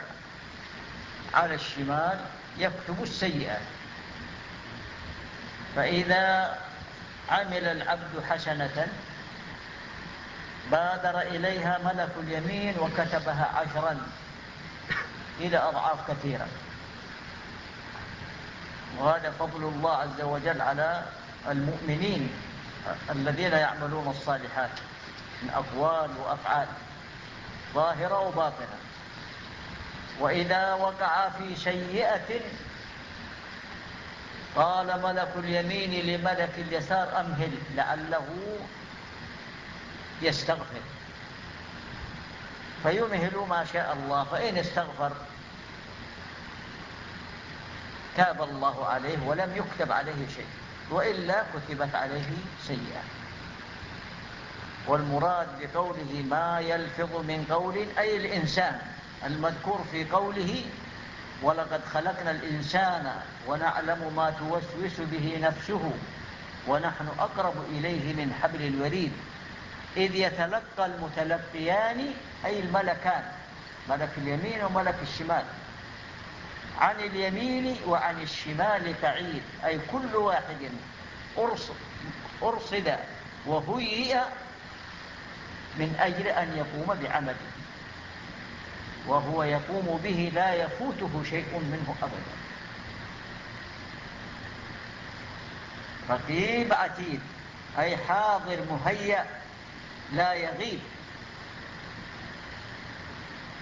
على الشمال يكتب السيئات. فإذا عمل العبد حسنة بادر إليها ملك اليمين وكتبها عشرا إلى أضعاف كثيرة. وهذا فضل الله عز وجل على المؤمنين الذين يعملون الصالحات. من أقوال وأفعال ظاهرة وباطنة. وإذا وقع في سيئة قال ملك اليمين لملك اليسار أمهل لعله يستغفر. فيمهل ما شاء الله فإن استغفر تاب الله عليه ولم يكتب عليه شيء وإلا كتبت عليه سيئة. والمراد بقوله ما يلفظ من قول أي الإنسان المذكور في قوله ولقد خلقنا الإنسان ونعلم ما توسوس به نفسه ونحن أقرب إليه من حبل الوريد إذ يتلقى المتلقيان أي الملكان ملك اليمين وملك الشمال. عن اليمين وعن الشمال تعيد أي كل واحد أرصد وهيئ من أجل أن يقوم بعمله. وهو يقوم به لا يفوته شيء منه أبدا. رقيب عتيد أي حاضر مهيأ لا يغيب.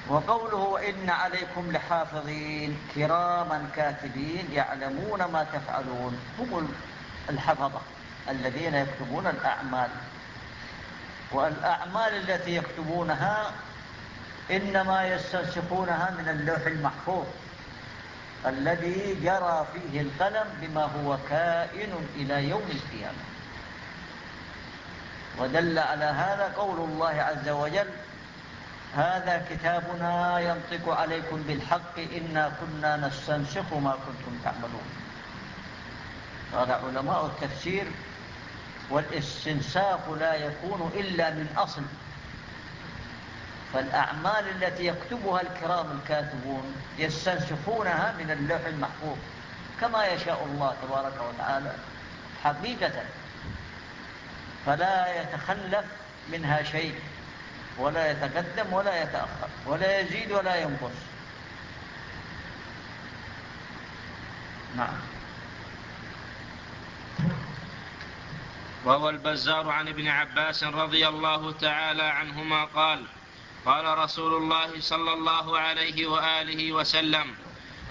وقوله وإن عليكم لحافظين كراما كاتبين يعلمون ما تفعلون. هم الحفظة الذين يكتبون الأعمال. والأعمال التي يكتبونها إنما يستنسخونها من اللوح المحفوظ الذي جرى فيه القلم بما هو كائن إلى يوم القيامة. ودل على هذا قول الله عز وجل هذا كتابنا ينطق عليكم بالحق إنا كنا نستنسخ ما كنتم تعملون. قال علماء التفسير والاستنساخ لا يكون إلا من أصل. فالأعمال التي يكتبها الكرام الكاتبون يستنسخونها من اللوح المحفوظ كما يشاء الله تبارك وتعالى حقيقة. فلا يتخلف منها شيء ولا يتقدم ولا يتأخر ولا يزيد ولا ينقص. نعم. وهو البزار عن ابن عباس رضي الله تعالى عنهما قال قال رسول الله صلى الله عليه وآله وسلم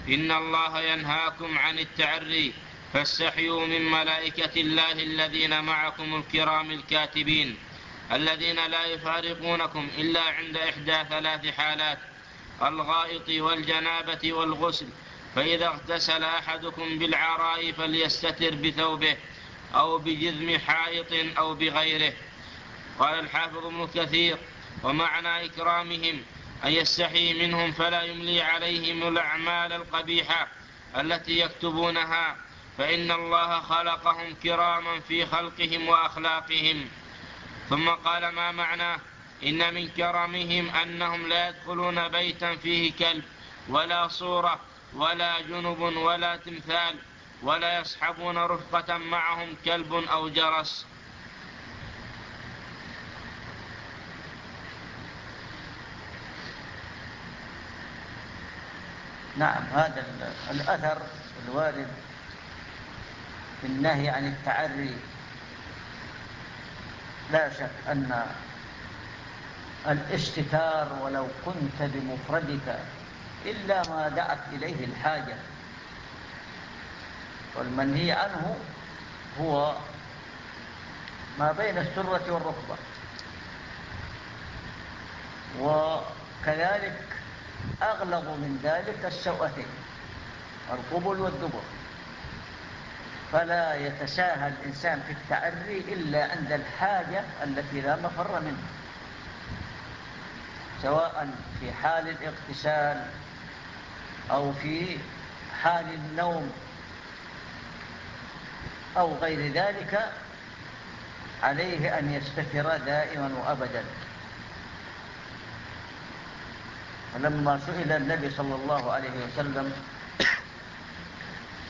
إن الله ينهاكم عن التعري فاستحيوا من ملائكة الله الذين معكم الكرام الكاتبين الذين لا يفارقونكم إلا عند إحدى ثلاث حالات الغائط والجنابة والغسل فإذا اغتسل أحدكم بالعراء فليستتر بثوبه أو بجذم حائط أو بغيره. قال الحافظ ابن كثير ومعنى إكرامهم أن يستحي منهم فلا يملي عليهم الأعمال القبيحة التي يكتبونها فإن الله خلقهم كراما في خلقهم وأخلاقهم. ثم قال ما معناه إن من كرمهم أنهم لا يدخلون بيتا فيه كلب ولا صورة ولا جنب ولا تمثال. ولا يصحبون رفقة معهم كلب أو جرس. نعم هذا الأثر الوارد في النهي عن التعري. لا شك أن الاستتار ولو كنت بمفردك إلا ما دعت إليه الحاجة. والمنهي عنه هو ما بين السرة والركبة. وكذلك أغلظ من ذلك السوأتين القبل والدبر. فلا يتساهل الإنسان في التعري إلا عند الحاجة التي لا مفر منها سواء في حال الاغتسال أو في حال النوم. أو غير ذلك عليه أن يستتر دائما وأبدا. فلما سئل النبي صلى الله عليه وسلم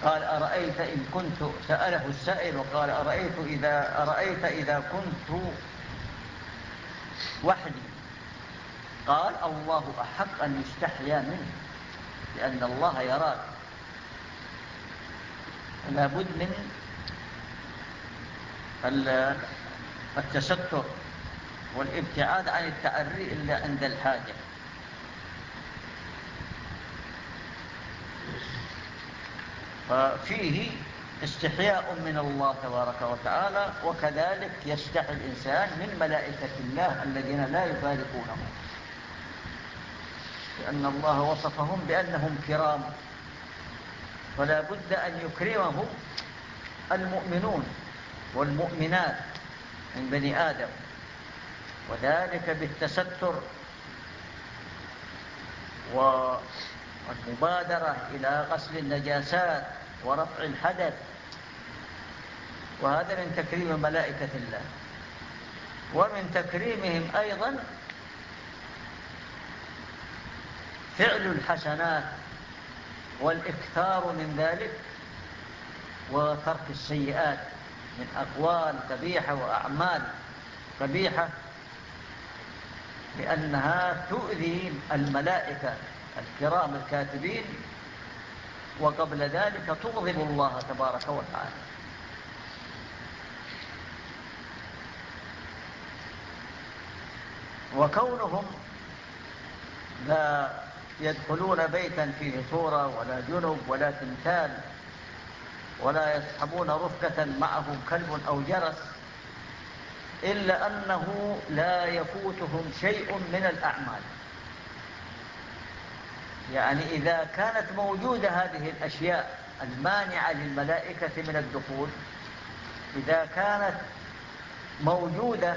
قال أرأيت إن كنت؟ سأله السائل وقال أرأيت إذا, أرأيت إذا كنت وحدي؟ قال الله أحق أن يستحيا منه لأن الله يراك. لابد من التستر والابتعاد عن التعري إلا عند الحاجة. ففيه استحياء من الله تبارك وتعالى وكذلك يستحي الإنسان من ملائكة الله الذين لا يفارقونه لأن الله وصفهم بأنهم كرام. فلا بد أن يكرمهم المؤمنون. والمؤمنات من بني آدم وذلك بالتستر والمبادرة إلى غسل النجاسات ورفع الحدث. وهذا من تكريم ملائكة الله. ومن تكريمهم أيضا فعل الحسنات والإكثار من ذلك وترك السيئات. من أقوال قبيحة وأعمال قبيحة لأنها تؤذي الملائكة الكرام الكاتبين وقبل ذلك تغضب الله تبارك وتعالى. وكونهم لا يدخلون بيتا فيه صورة ولا جنب ولا تمثال ولا يسحبون رفقة معهم كلب أو جرس إلا أنه لا يفوتهم شيء من الأعمال. يعني إذا كانت موجودة هذه الأشياء المانعة للملائكة من الدخول إذا كانت موجودة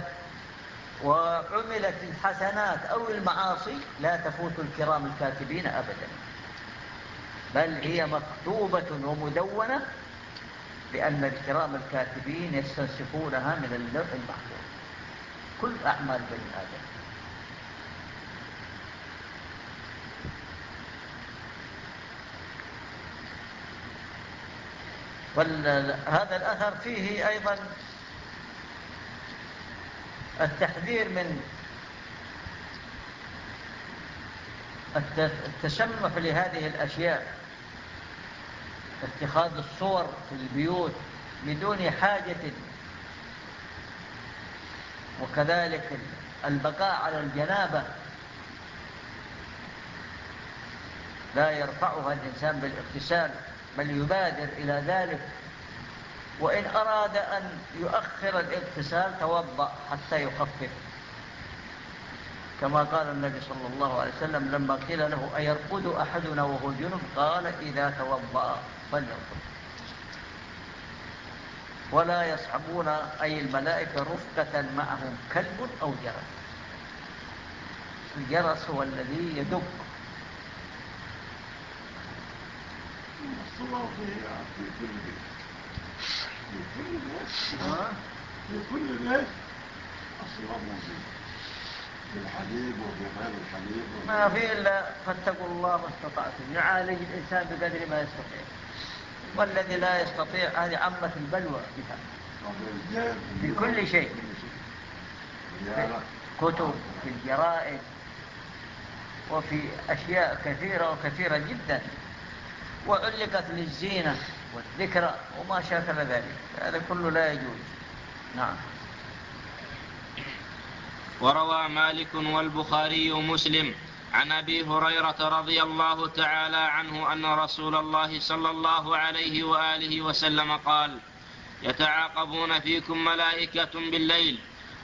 وعملت الحسنات أو المعاصي لا تفوت الكرام الكاتبين أبدا. بل هي مكتوبة ومدونة لأن الكرام الكاتبين يستنسخونها من اللوح المحفوظ. كل أعمال بني آدم. هذا الأثر فيه أيضا التحذير من التسمح لهذه الأشياء. اتخاذ الصور في البيوت بدون حاجة. وكذلك البقاء على الجنابة لا يرفعها الإنسان بالاغتسال بل يبادر إلى ذلك. وإن أراد أن يؤخر الاغتسال توضأ حتى يخفف. كما قال النبي صلى الله عليه وسلم لما قيل له أيرقد أحدنا وهو جنب؟ قال إذا توضأ. فليرقد ولا يصحبون أي الملائكة رفقة معهم كلب أو جرس. الجرس هو الذي يدق. الصلاة في كل بيت. في كل بيت. في كل بيت الصلاة موجودة. في الحليب وفي غير الحليب ما في إلا فاتقوا الله ما استطعتم. يعالج الإنسان بقدر ما يستطيع. والذي لا يستطيع هذه عمة البلوى بها في كل شيء. في كتب في الجرائد وفي أشياء كثيرة وكثيرة جدا. وعلقت للزينة والذكرى وما شاكل ذلك. هذا كله لا يجوز. نعم. وروى مالك والبخاري ومسلم عن أبي هريرة رضي الله تعالى عنه أن رسول الله صلى الله عليه وآله وسلم قال يتعاقبون فيكم ملائكة بالليل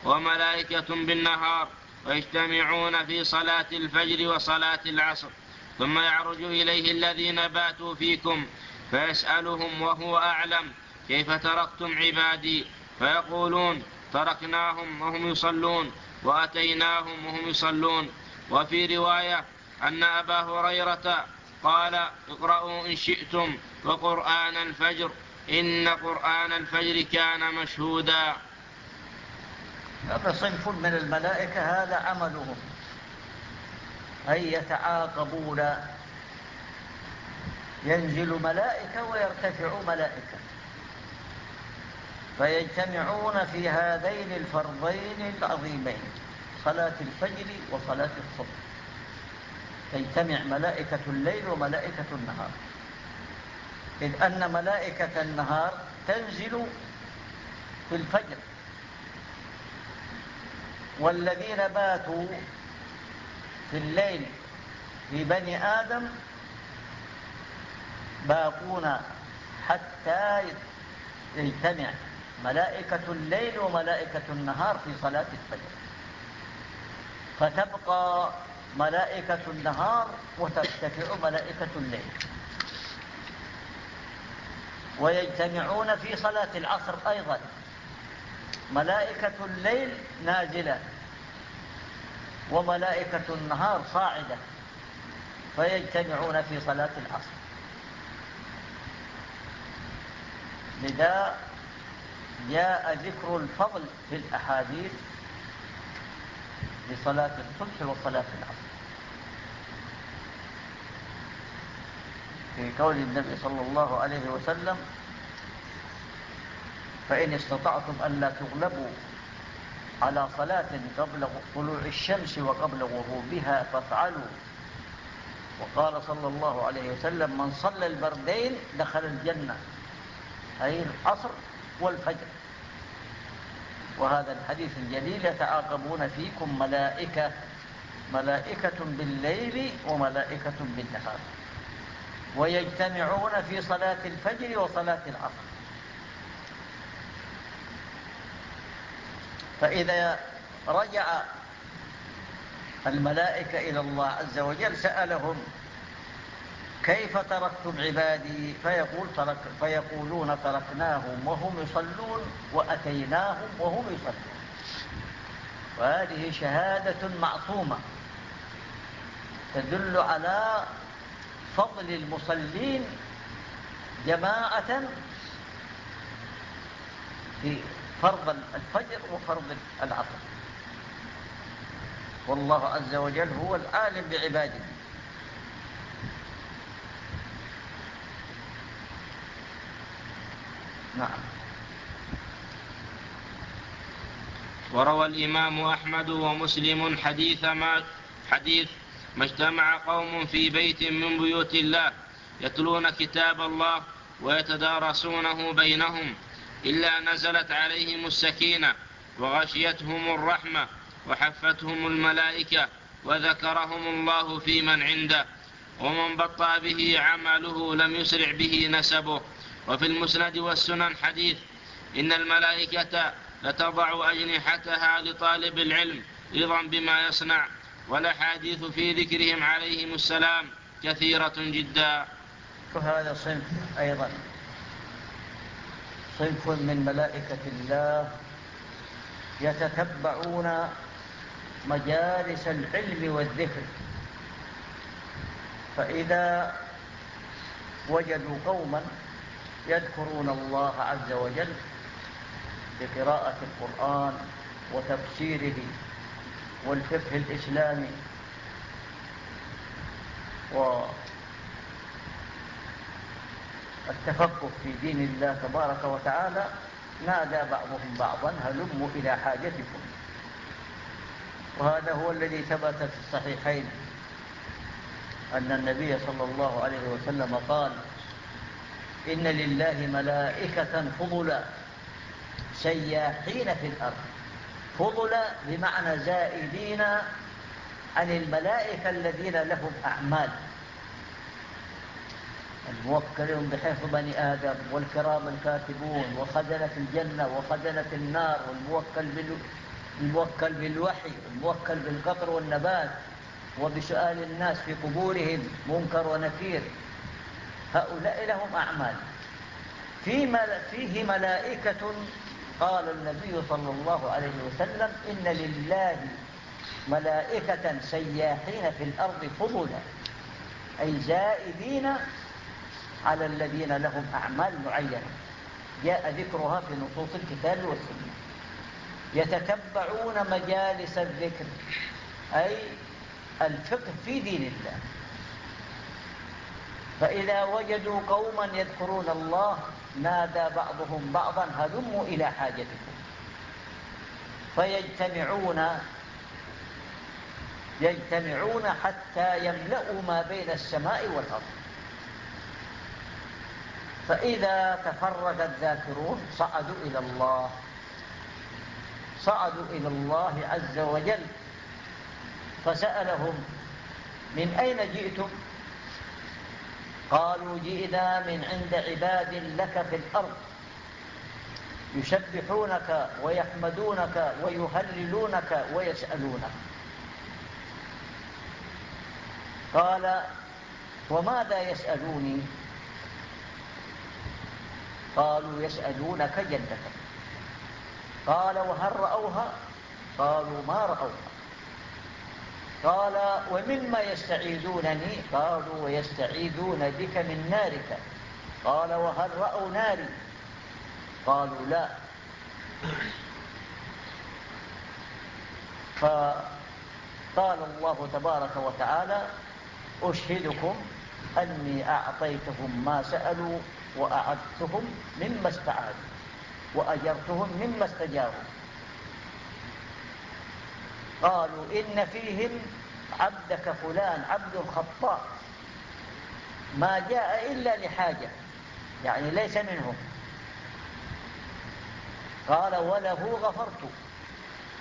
وملائكة بالنهار ويجتمعون في صلاة الفجر وصلاة العصر ثم يعرج إليه الذين باتوا فيكم فيسألهم وهو أعلم كيف تركتم عبادي؟ فيقولون تركناهم وهم يصلون وأتيناهم وهم يصلون. وفي رواية أن أبا هريرة قال اقرأوا إن شئتم وقرآن الفجر إن قرآن الفجر كان مشهودا. هذا صنف من الملائكة هذا عملهم. أي يتعاقبون. ينزل ملائكة ويرتفع ملائكة. فيجتمعون في هذين الفرضين العظيمين. صلاة الفجر وصلاة الصبح. تجتمع ملائكة الليل وملائكة النهار. إذ أن ملائكة النهار تنزل في الفجر. والذين باتوا في الليل في بني آدم باقون حتى يجتمع ملائكة الليل وملائكة النهار في صلاة الفجر. فتبقى ملائكة النهار وترتفع ملائكة الليل. ويجتمعون في صلاة العصر أيضا. ملائكة الليل نازلة. وملائكة النهار صاعدة. فيجتمعون في صلاة العصر. لذا جاء ذكر الفضل في الأحاديث لصلاة الصبح وصلاة العصر. في قول النبي صلى الله عليه وسلم فإن استطعتم أن لا تغلبوا على صلاة قبل طلوع الشمس وقبل غروبها فافعلوا. وقال صلى الله عليه وسلم من صلى البردين دخل الجنة. أي العصر والفجر. وهذا الحديث الجليل يتعاقبون فيكم ملائكة ملائكة بالليل وملائكة بالنهار ويجتمعون في صلاة الفجر وصلاة العصر. فإذا رجع الملائكة إلى الله عز وجل سألهم كيف تركتم عبادي فيقول ترك فيقولون تركناهم وهم يصلون وأتيناهم وهم يصلون. وهذه شهادة معصومة تدل على فضل المصلين جماعة في فرض الفجر وفرض العصر. والله عز وجل هو العالم بعباده. نعم. وروى الإمام أحمد ومسلم حديث ما حديث ما اجتمع قوم في بيت من بيوت الله يتلون كتاب الله ويتدارسونه بينهم إلا نزلت عليهم السكينة وغشيتهم الرحمة وحفتهم الملائكة وذكرهم الله في من عنده ومن بطأ به عمله لم يسرع به نسبه وفي المسند والسنن حديث إن الملائكة لتضع أجنحتها لطالب العلم رضا بما يصنع والأحاديث في ذكرهم عليهم السلام كثيرة جدا. وهذا صنف أيضا. صنف من ملائكة الله يتتبعون مجالس العلم والذكر. فإذا وجدوا قوما يذكرون الله عز وجل بقراءة القرآن وتفسيره والفقه الإسلامي. والتفقه في دين الله تبارك وتعالى نادى بعضهم بعضا هلموا إلى حاجتكم؟ وهذا هو الذي ثبت في الصحيحين أن النبي صلى الله عليه وسلم قال إن لله ملائكة فضلا سياحين في الأرض. فضلا بمعنى زائدين عن الملائكة الذين لهم أعمال. الموكلون بحفظ بني آدم والكرام الكاتبون وخزنة الجنة وخزنة النار والموكل الموكل بالوحي والموكل بالقطر والنبات وبسؤال الناس في قبورهم منكر ونكير. هؤلاء لهم أعمال. فيه ملائكة قال النبي صلى الله عليه وسلم إن لله ملائكة سياحين في الأرض فضلا أي زائدين على الذين لهم أعمال معينة. جاء ذكرها في نصوص الكتاب والسنة. يتتبعون مجالس الذكر أي الفقه في دين الله. فإذا وجدوا قوما يذكرون الله نادى بعضهم بعضا هلموا إلى حاجتكم. فيجتمعون يجتمعون حتى يملأوا ما بين السماء والأرض. فإذا تفرغ الذاكرون صعدوا إلى الله. صعدوا إلى الله عز وجل. فسألهم من أين جئتم؟ قالوا جئنا من عند عباد لك في الأرض يسبحونك ويحمدونك ويهللونك ويسألونك. قال وماذا يسألوني؟ قالوا يسألونك جدك قال وهل رأوها؟ قالوا ما رأوها. قال ومما يستعيذونني؟ قالوا ويستعيذون بك من نارك. قال وهل رأوا ناري؟ قالوا لا. فقال الله تبارك وتعالى أشهدكم أني أعطيتهم ما سألوا وأعدتهم مما استعادوا وأجرتهم مما استجاروا قالوا إن فيهم عبدك فلان عبد خطاء ما جاء إلا لحاجة يعني ليس منهم. قال وله غفرت.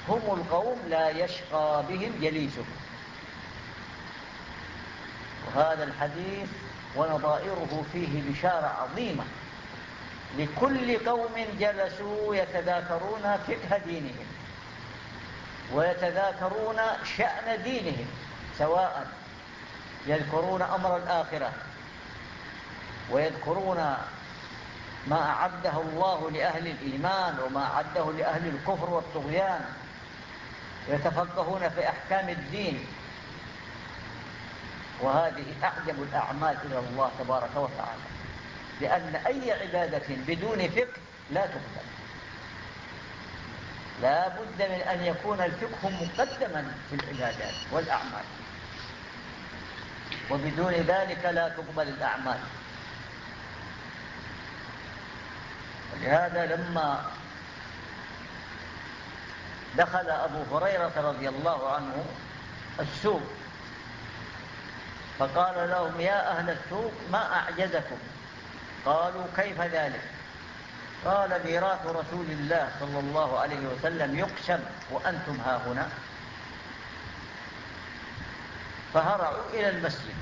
هم القوم لا يشقى بهم جليسهم. وهذا الحديث ونظائره فيه بشارة عظيمة. لكل قوم جلسوا يتذاكرون فقه دينهم. ويتذاكرون شأن دينهم سواء يذكرون أمر الآخرة ويذكرون ما أعده الله لأهل الإيمان وما أعده لأهل الكفر والطغيان يتفقهون في أحكام الدين. وهذه أعجب الأعمال إلى الله تبارك وتعالى لأن أي عبادة بدون فقه لا تقبل. لا بد من أن يكون الفقه مقدما في العبادات والأعمال. وبدون ذلك لا تقبل الأعمال. ولهذا لما دخل أبو هريرة رضي الله عنه السوق فقال لهم يا أهل السوق ما أعجزكم؟ قالوا كيف ذلك؟ قال ميراث رسول الله صلى الله عليه وسلم يقسم وأنتم ها هنا. فهرعوا إلى المسجد.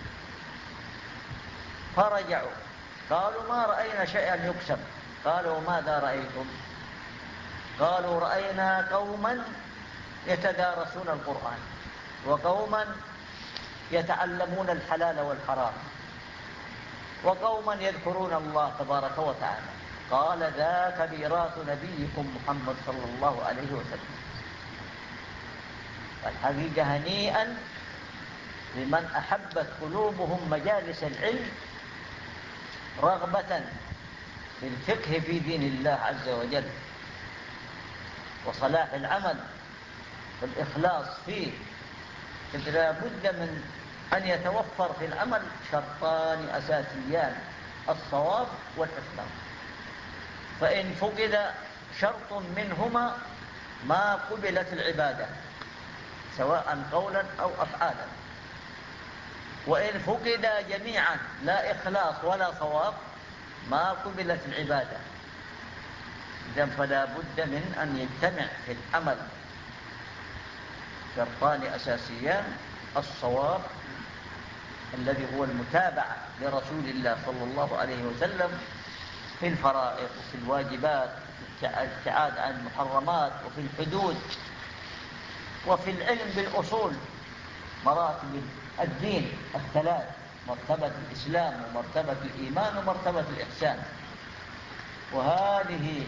فرجعوا. قالوا ما رأينا شيئا يقسم. قالوا ماذا رأيتم؟ قالوا رأينا قوما يتدارسون القرآن وقوما يتعلمون الحلال والحرام وقوما يذكرون الله تبارك وتعالى. قال ذاك ميراث نبيكم محمد صلى الله عليه وسلم. الحقيقة هنيئا لمن أحبت قلوبهم مجالس العلم رغبة في الفقه في دين الله عز وجل وصلاح العمل والإخلاص فيه. إذ لا بد من أن يتوفر في العمل شرطان أساسيان الصواب والإخلاص. فإن فقد شرط منهما ما قبلت العبادة سواء قولا أو أفعالا. وإن فقد جميعا لا إخلاص ولا صواب ما قبلت العبادة. إذن فلا بد من أن يجتمع في العمل شرطان أساسيان الصواب الذي هو المتابعة لرسول الله صلى الله عليه وسلم في الفرائض وفي الواجبات الابتعاد عن المحرمات وفي الحدود وفي العلم بالأصول مراتب الدين الثلاث مرتبة الإسلام ومرتبة الإيمان ومرتبة الإحسان. وهذه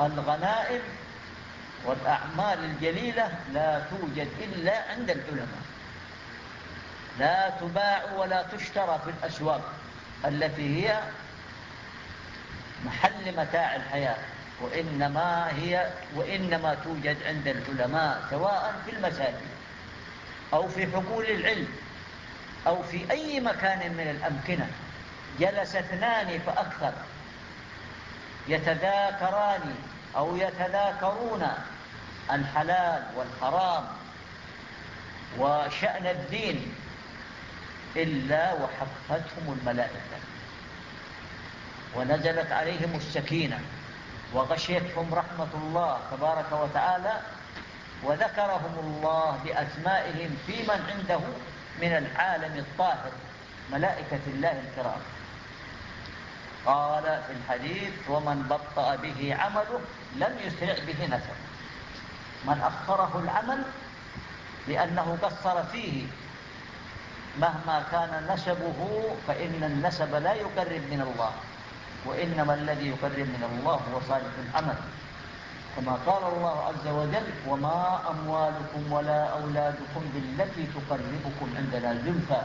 الغنائم والأعمال الجليلة لا توجد إلا عند العلماء. لا تباع ولا تشترى في الأسواق التي هي محل متاع الحياة وإنما هي وإنما توجد عند العلماء سواء في المساجد أو في حقول العلم أو في أي مكان من الأمكنة جلس اثنان فأكثر يتذاكران أو يتذاكرون الحلال والحرام وشأن الدين إلا وحفتهم الملائكة. ونزلت عليهم السكينة وغشيتهم رحمة الله تبارك وتعالى وذكرهم الله بأسمائهم في من عنده من العالم الطاهر ملائكة الله الكرام. قال في الحديث ومن بطأ به عمله لم يسرع به نسب من أخره العمل لأنه قصر فيه مهما كان نسبه فإن النسب لا يقرب من الله. وإنما الذي يقرب من الله هو صالح العمل كما قال الله عز وجل وما أموالكم ولا أولادكم بالتي تقربكم عندنا زلفى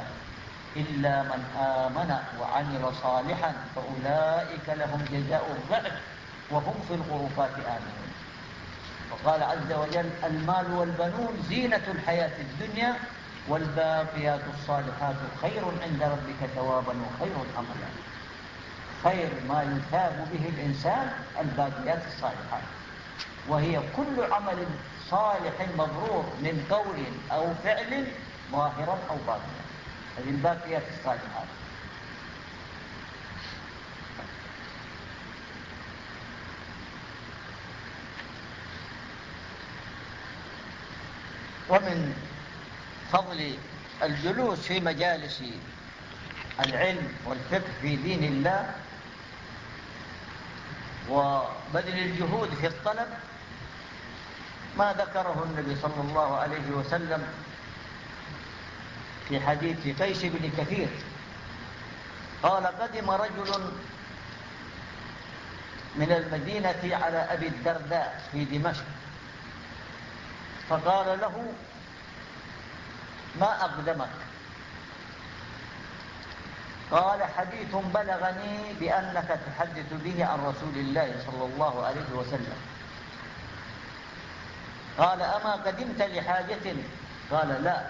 إلا من آمن وعمل صالحا فأولئك لهم جزاء الضعف وهم في الغرفات آمنون. وقال عز وجل المال والبنون زينة الحياة الدنيا والباقيات الصالحات خير عند ربك ثوابا وخير أملا. خير ما يثاب به الإنسان الباقيات الصالحات. وهي كل عمل صالح مبرور من قول أو فعل ظاهرا أو باطنا. هذه الباقيات الصالحات. ومن فضل الجلوس في مجالس العلم والفقه في دين الله وبذل الجهود في الطلب ما ذكره النبي صلى الله عليه وسلم في حديث قيس بن كثير. قال قدم رجل من المدينة على أبي الدرداء في دمشق فقال له ما أقدمك؟ قال حديث بلغني بأنك تحدث به عن رسول الله صلى الله عليه وسلم. قال أما قدمت لحاجة؟ قال لا.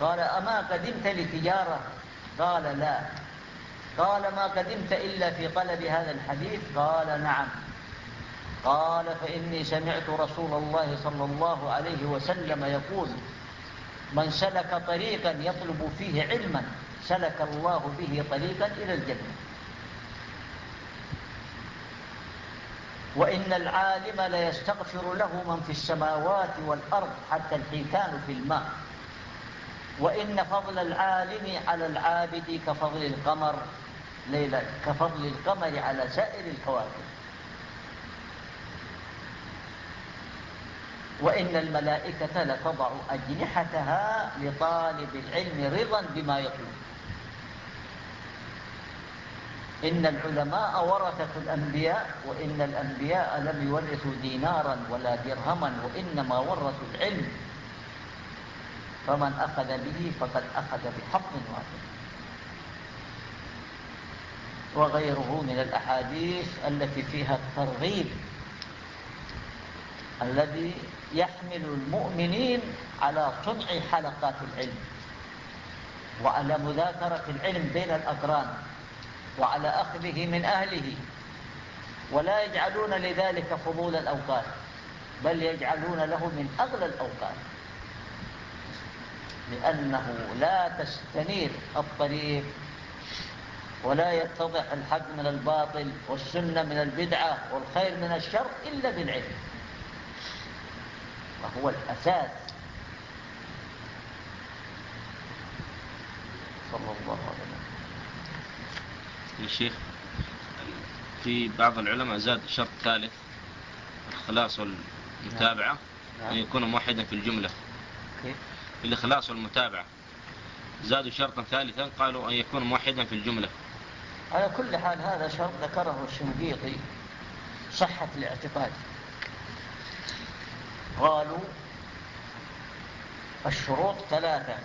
قال أما قدمت لتجارة؟ قال لا. قال ما قدمت إلا في طلب هذا الحديث؟ قال نعم. قال فإني سمعت رسول الله صلى الله عليه وسلم يقول من سلك طريقا يطلب فيه علما سلك الله به طريقا إلى الجنة. وإن العالم ليستغفر له من في السماوات والأرض حتى الحيتان في الماء. وإن فضل العالم على العابد كفضل القمر ليلة كفضل القمر على سائر الكواكب. وإن الملائكة لتضع أجنحتها لطالب العلم رضا بما يقول إن العلماء ورثة الأنبياء وإن الأنبياء لم يورثوا دينارا ولا درهما وإنما ورثوا العلم. فمن أخذ به فقد أخذ بحظ واحد. وغيره من الأحاديث التي فيها الترغيب الذي يحمل المؤمنين على صنع حلقات العلم. وعلى مذاكرة العلم بين الأقران. وعلى أخذه من أهله. ولا يجعلون لذلك فضول الأوقات بل يجعلون له من أغلى الأوقات. لأنه لا تستنير الطريق ولا يتضح الحق من الباطل والسنة من البدعة والخير من الشر إلا بالعلم. وهو الأساس. صلى الله عليه وسلم. يا شيخ. في بعض العلماء زاد شرط ثالث الإخلاص والمتابعة. نعم. أن يكون موحدا في الجملة؟ الإخلاص والمتابعة. زادوا شرطا ثالثا قالوا أن يكون موحدا في الجملة. على كل حال هذا شرط ذكره الشنقيطي صحة الاعتقاد. قالوا الشروط ثلاثة.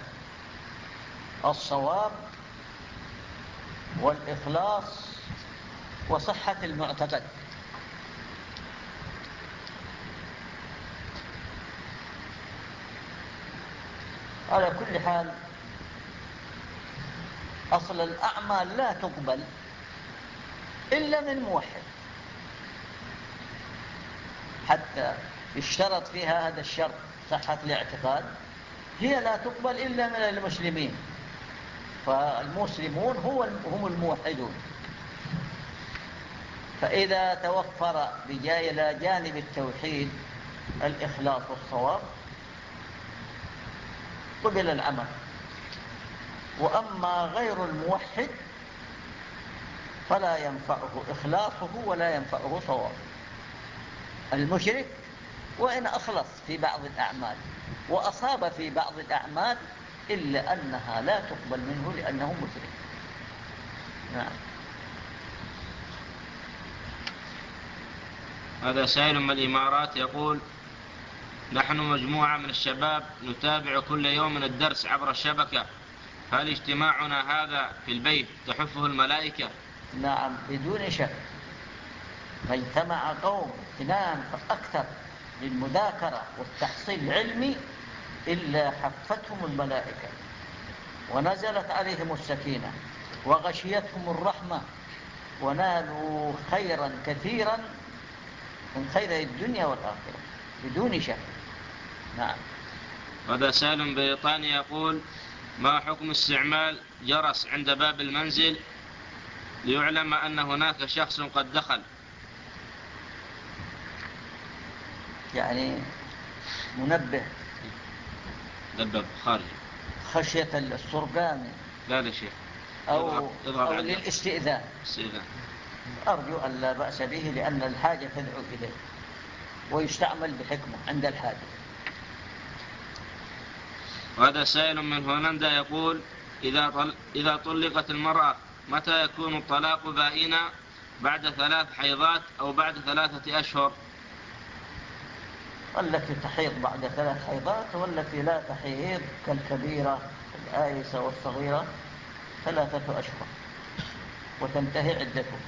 الصواب والإخلاص وصحة المعتقد. على كل حال أصل الأعمال لا تقبل إلا من موحد. حتى يشترط فيها هذا الشرط صحة الاعتقاد هي لا تقبل إلا من المسلمين. فالمسلمون هو هم الموحدون. فإذا توفر إلى جانب التوحيد الإخلاص والصواب قبل العمل. وأما غير الموحد فلا ينفعه إخلاصه ولا ينفعه صوابه المشرك وإن أخلص في بعض الأعمال وأصاب في بعض الأعمال إلا أنها لا تقبل منه لأنه مشرك نعم. هذا سائل من الإمارات يقول نحن مجموعة من الشباب نتابع كل يوم الدرس عبر الشبكة. هل اجتماعنا هذا في البيت تحفه الملائكة؟ نعم بدون شك. ما اجتمع قوم اثنان فأكثر للمذاكرة والتحصيل العلمي إلا حفتهم الملائكة ونزلت عليهم السكينة وغشيتهم الرحمة ونالوا خيرا كثيرا من خير الدنيا والآخرة بدون شك. نعم. هذا سالم بريطاني يقول ما حكم استعمال جرس عند باب المنزل ليعلم أن هناك شخص قد دخل؟ يعني منبه. منبه خارجي. خشية السرقان. لا لا شيخ. أو, أو للاستئذان استئذان. أرجو أن لا بأس به لأن الحاجة تدعو إليه ويستعمل بحكمة عند الحاجة. وهذا سائل من هولندا يقول إذا, طل... إذا طلقت المرأة متى يكون الطلاق بائنا؟ بعد ثلاث حيضات أو بعد ثلاثة أشهر؟ والتي تحيض بعد ثلاث حيضات والتي لا تحيض كالكبيرة الآيسة والصغيرة ثلاثة أشهر وتنتهي عدتها.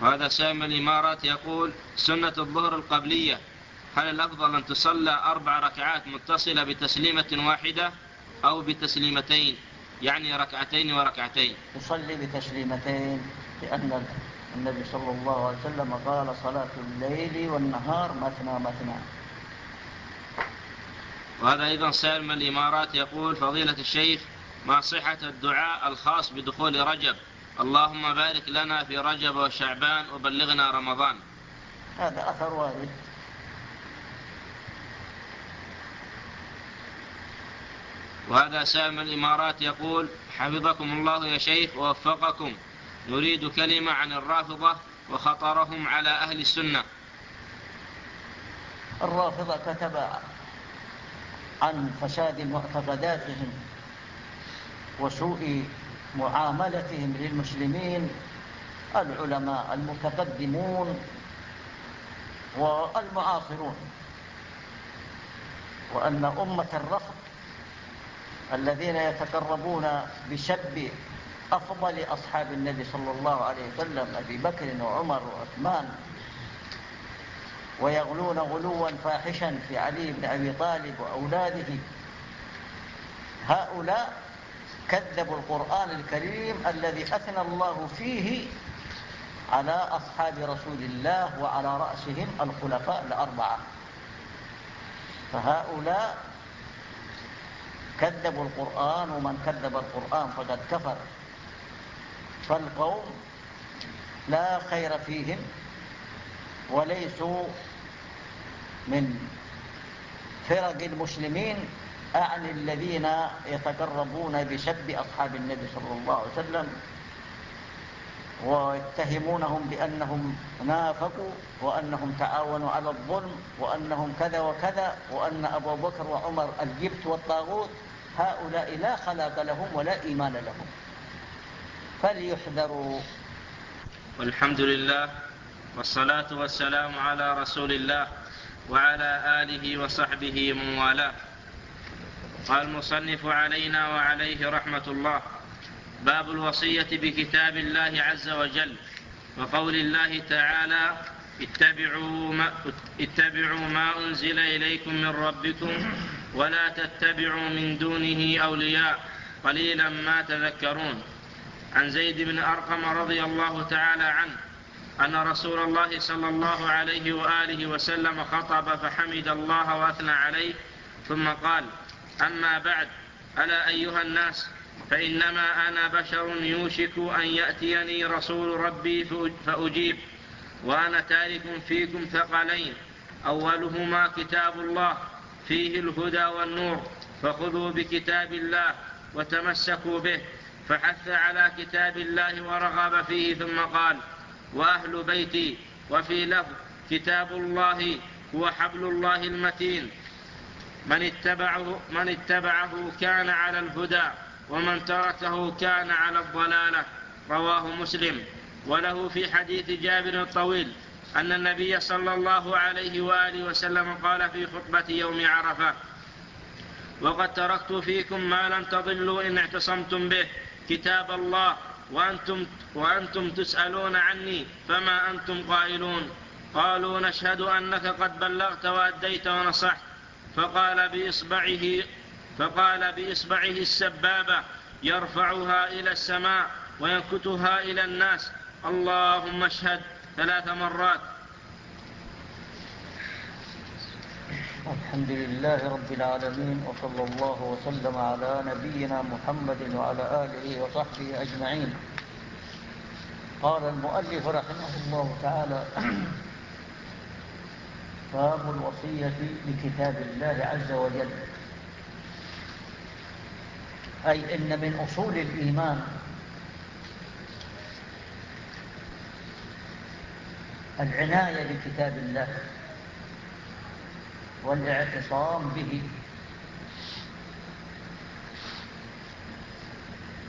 وهذا سام الإمارات يقول سنة الظهر القبلية هل الأفضل أن تصلى أربع ركعات متصلة بتسليمة واحدة أو بتسليمتين؟ يعني ركعتين وركعتين. تصلي بتسليمتين لأن النبي صلى الله عليه وسلم قال صلاة الليل والنهار مثنى مثنى. وهذا أيضا سالم الإمارات يقول فضيلة الشيخ ما صحة الدعاء الخاص بدخول رجب؟ اللهم بارك لنا في رجب وشعبان وبلغنا رمضان. هذا أثر وارد وهذا سالم الإمارات يقول حفظكم الله يا شيخ ووفقكم. نريد كلمة عن الرافضة وخطرهم على أهل السنة. الرافضة كتب عن فساد معتقداتهم وسوء معاملتهم للمسلمين العلماء المتقدمون والمعاصرون وأن أمة الرفض الذين يتقربون بسب أفضل أصحاب النبي صلى الله عليه وسلم أبي بكر وعمر وعثمان. ويغلون غلوا فاحشا في علي بن أبي طالب وأولاده. هؤلاء كذبوا القرآن الكريم الذي أثنى الله فيه على أصحاب رسول الله وعلى رأسهم الخلفاء الأربعة. فهؤلاء كذبوا القرآن ومن كذب القرآن فقد كفر. فالقوم لا خير فيهم وليسوا من فرق المسلمين أعني الذين يتقربون بسب أصحاب النبي صلى الله عليه وسلم ويتهمونهم بأنهم نافقوا وأنهم تعاونوا على الظلم وأنهم كذا وكذا وأن أبو بكر وعمر الجبت والطاغوت هؤلاء لا خلاق لهم ولا إيمان لهم. فليحذروا. والحمد لله والصلاة والسلام على رسول الله وعلى آله وصحبه من والاه. قال المصنف علينا وعليه رحمة الله باب الوصية بكتاب الله عز وجل وقول الله تعالى اتبعوا ما, اتبعوا ما أنزل إليكم من ربكم ولا تتبعوا من دونه أولياء قليلا ما تذكرون. عن زيد بن أرقم رضي الله تعالى عنه أن رسول الله صلى الله عليه وآله وسلم خطب فحمد الله وأثنى عليه ثم قال أما بعد ألا أيها الناس فإنما أنا بشر يوشك أن يأتيني رسول ربي فأجيب وأنا تارك فيكم ثقلين أولهما كتاب الله فيه الهدى والنور فخذوا بكتاب الله وتمسكوا به فحث على كتاب الله ورغب فيه ثم قال وأهل بيتي وفي لفظ كتاب الله هو حبل الله المتين. من اتبعه, من اتبعه كان على الهدى ومن تركه كان على الضلالة. رواه مسلم. وله في حديث جابر الطويل أن النبي صلى الله عليه وآله وسلم قال في خطبة يوم عرفة وقد تركت فيكم ما لم تضلوا إن اعتصمتم به كتاب الله وأنتم, وأنتم تسألون عني فما أنتم قائلون؟ قالوا نشهد أنك قد بلغت وأديت ونصحت. فقال بإصبعه فقال بإصبعه السبابة يرفعها إلى السماء وينكتها إلى الناس. اللهم اشهد ثلاث مرات. الحمد لله رب العالمين وصلى الله وسلم على نبينا محمد وعلى آله وصحبه أجمعين. قال المؤلف رحمه الله تعالى باب الوصية بكتاب الله عز وجل. أي إن من أصول الإيمان العناية بكتاب الله. والاعتصام به.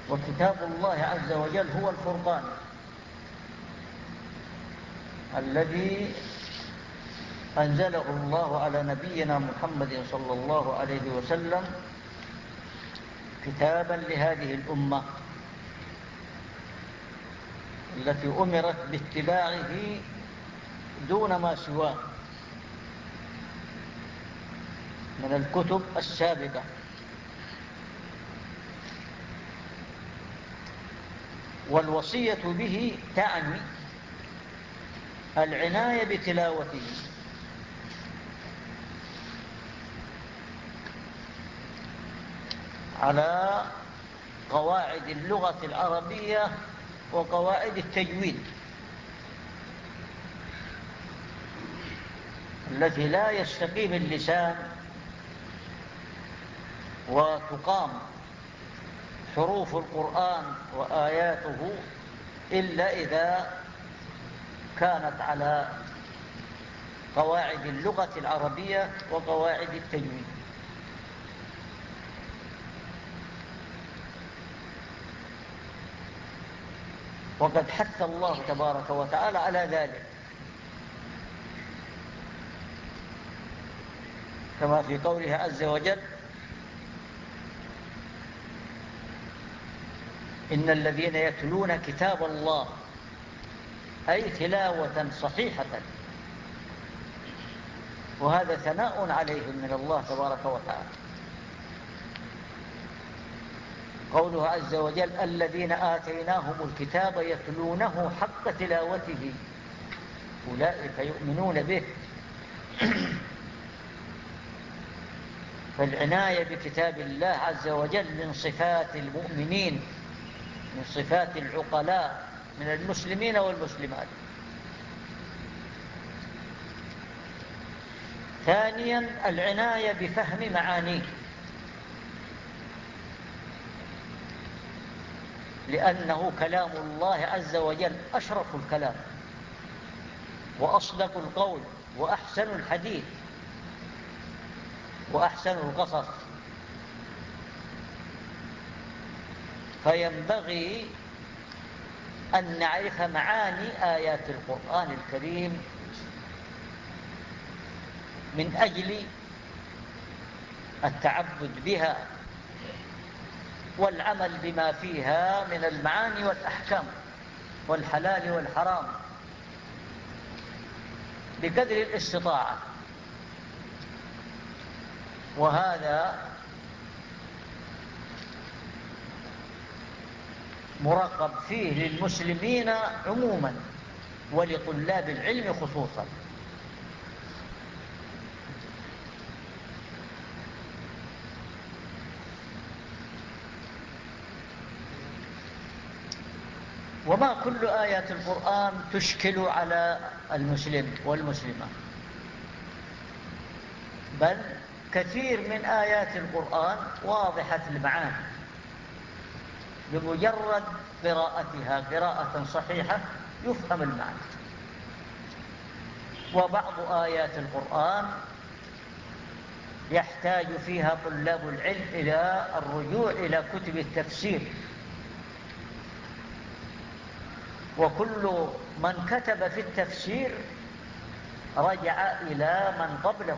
وكتاب الله عز وجل هو الفرقان الذي أنزله الله على نبينا محمد صلى الله عليه وسلم كتابا لهذه الأمة التي أمرت باتباعه دون ما سواه. من الكتب السابقة. والوصية به تعني العناية بتلاوته. على قواعد اللغة العربية وقواعد التجويد. التي لا يستقيم اللسان وتقام حروف القرآن وآياته إلا إذا كانت على قواعد اللغة العربية وقواعد التجويد. وقد حث الله تبارك وتعالى على ذلك. كما في قوله عز وجل إن الذين يتلون كتاب الله أي تلاوة صحيحة. وهذا ثناء عليهم من الله تبارك وتعالى. قوله عز وجل الذين آتيناهم الكتاب يتلونه حق تلاوته أولئك يؤمنون به. فالعناية بكتاب الله عز وجل من صفات المؤمنين من صفات العقلاء من المسلمين والمسلمات. ثانيا العناية بفهم معانيه. لأنه كلام الله عز وجل أشرف الكلام وأصدق القول وأحسن الحديث وأحسن القصص. فينبغي أن نعرف معاني آيات القرآن الكريم من أجل التعبد بها والعمل بما فيها من المعاني والأحكام والحلال والحرام بقدر الاستطاعة. وهذا مرقب فيه للمسلمين عموما ولطلاب العلم خصوصا. وما كل آيات القرآن تشكل على المسلم والمسلمة. بل كثير من آيات القرآن واضحة المعاني. بمجرد قراءتها قراءة صحيحة يفهم المعنى. وبعض آيات القرآن يحتاج فيها طلاب العلم إلى الرجوع إلى كتب التفسير. وكل من كتب في التفسير رجع إلى من قبله.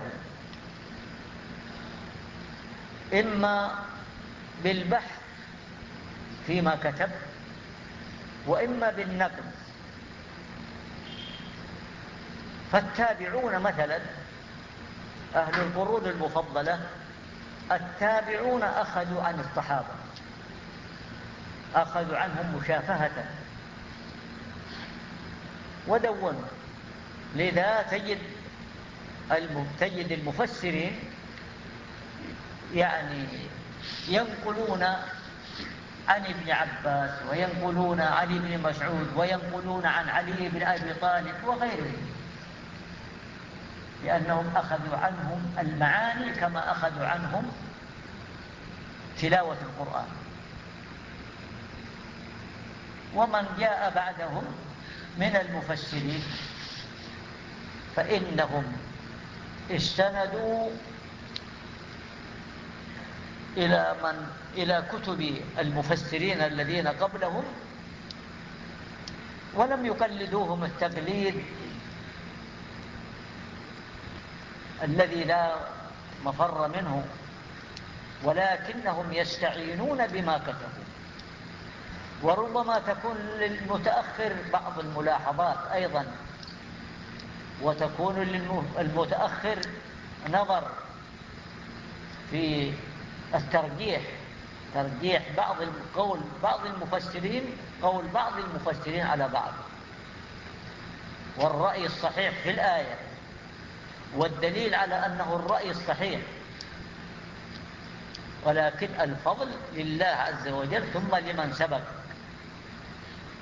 إما بالبحث فيما كتب وإما بالنقل فالتابعون مثلا أهل القرون المفضلة التابعون أخذوا عن الصحابة. أخذوا عنهم مشافهة. ودونوا. لذا تجد تجد المفسرين يعني ينقلون عن ابن عباس وينقلون عن ابن مسعود وينقلون عن علي بن أبي طالب وغيره لأنهم أخذوا عنهم المعاني كما أخذوا عنهم تلاوة القرآن. ومن جاء بعدهم من المفسرين فإنهم استندوا إلى, من؟ إلى كتب المفسرين الذين قبلهم ولم يقلدوهم التقليد الذي لا مفر منه ولكنهم يستعينون بما كتبوا. وربما تكون للمتأخر بعض الملاحظات أيضا وتكون للمتأخر نظر في الترجيح ترجيح بعض القول بعض المفسرين قول بعض المفسرين على بعض. والرأي الصحيح في الآية والدليل على أنه الرأي الصحيح. ولكن الفضل لله عز وجل ثم لمن سبق.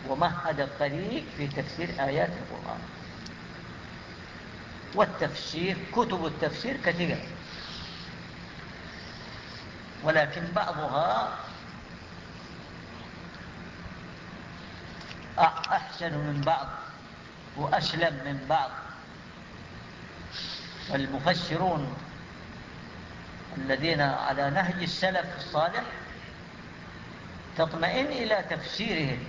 ومهد الطريق في تفسير آيات القرآن. والتفسير كتب التفسير كثيرة. ولكن بعضها أحسن من بعض وأسلم من بعض. والمفسرون الذين على نهج السلف الصالح تطمئن إلى تفسيرهم.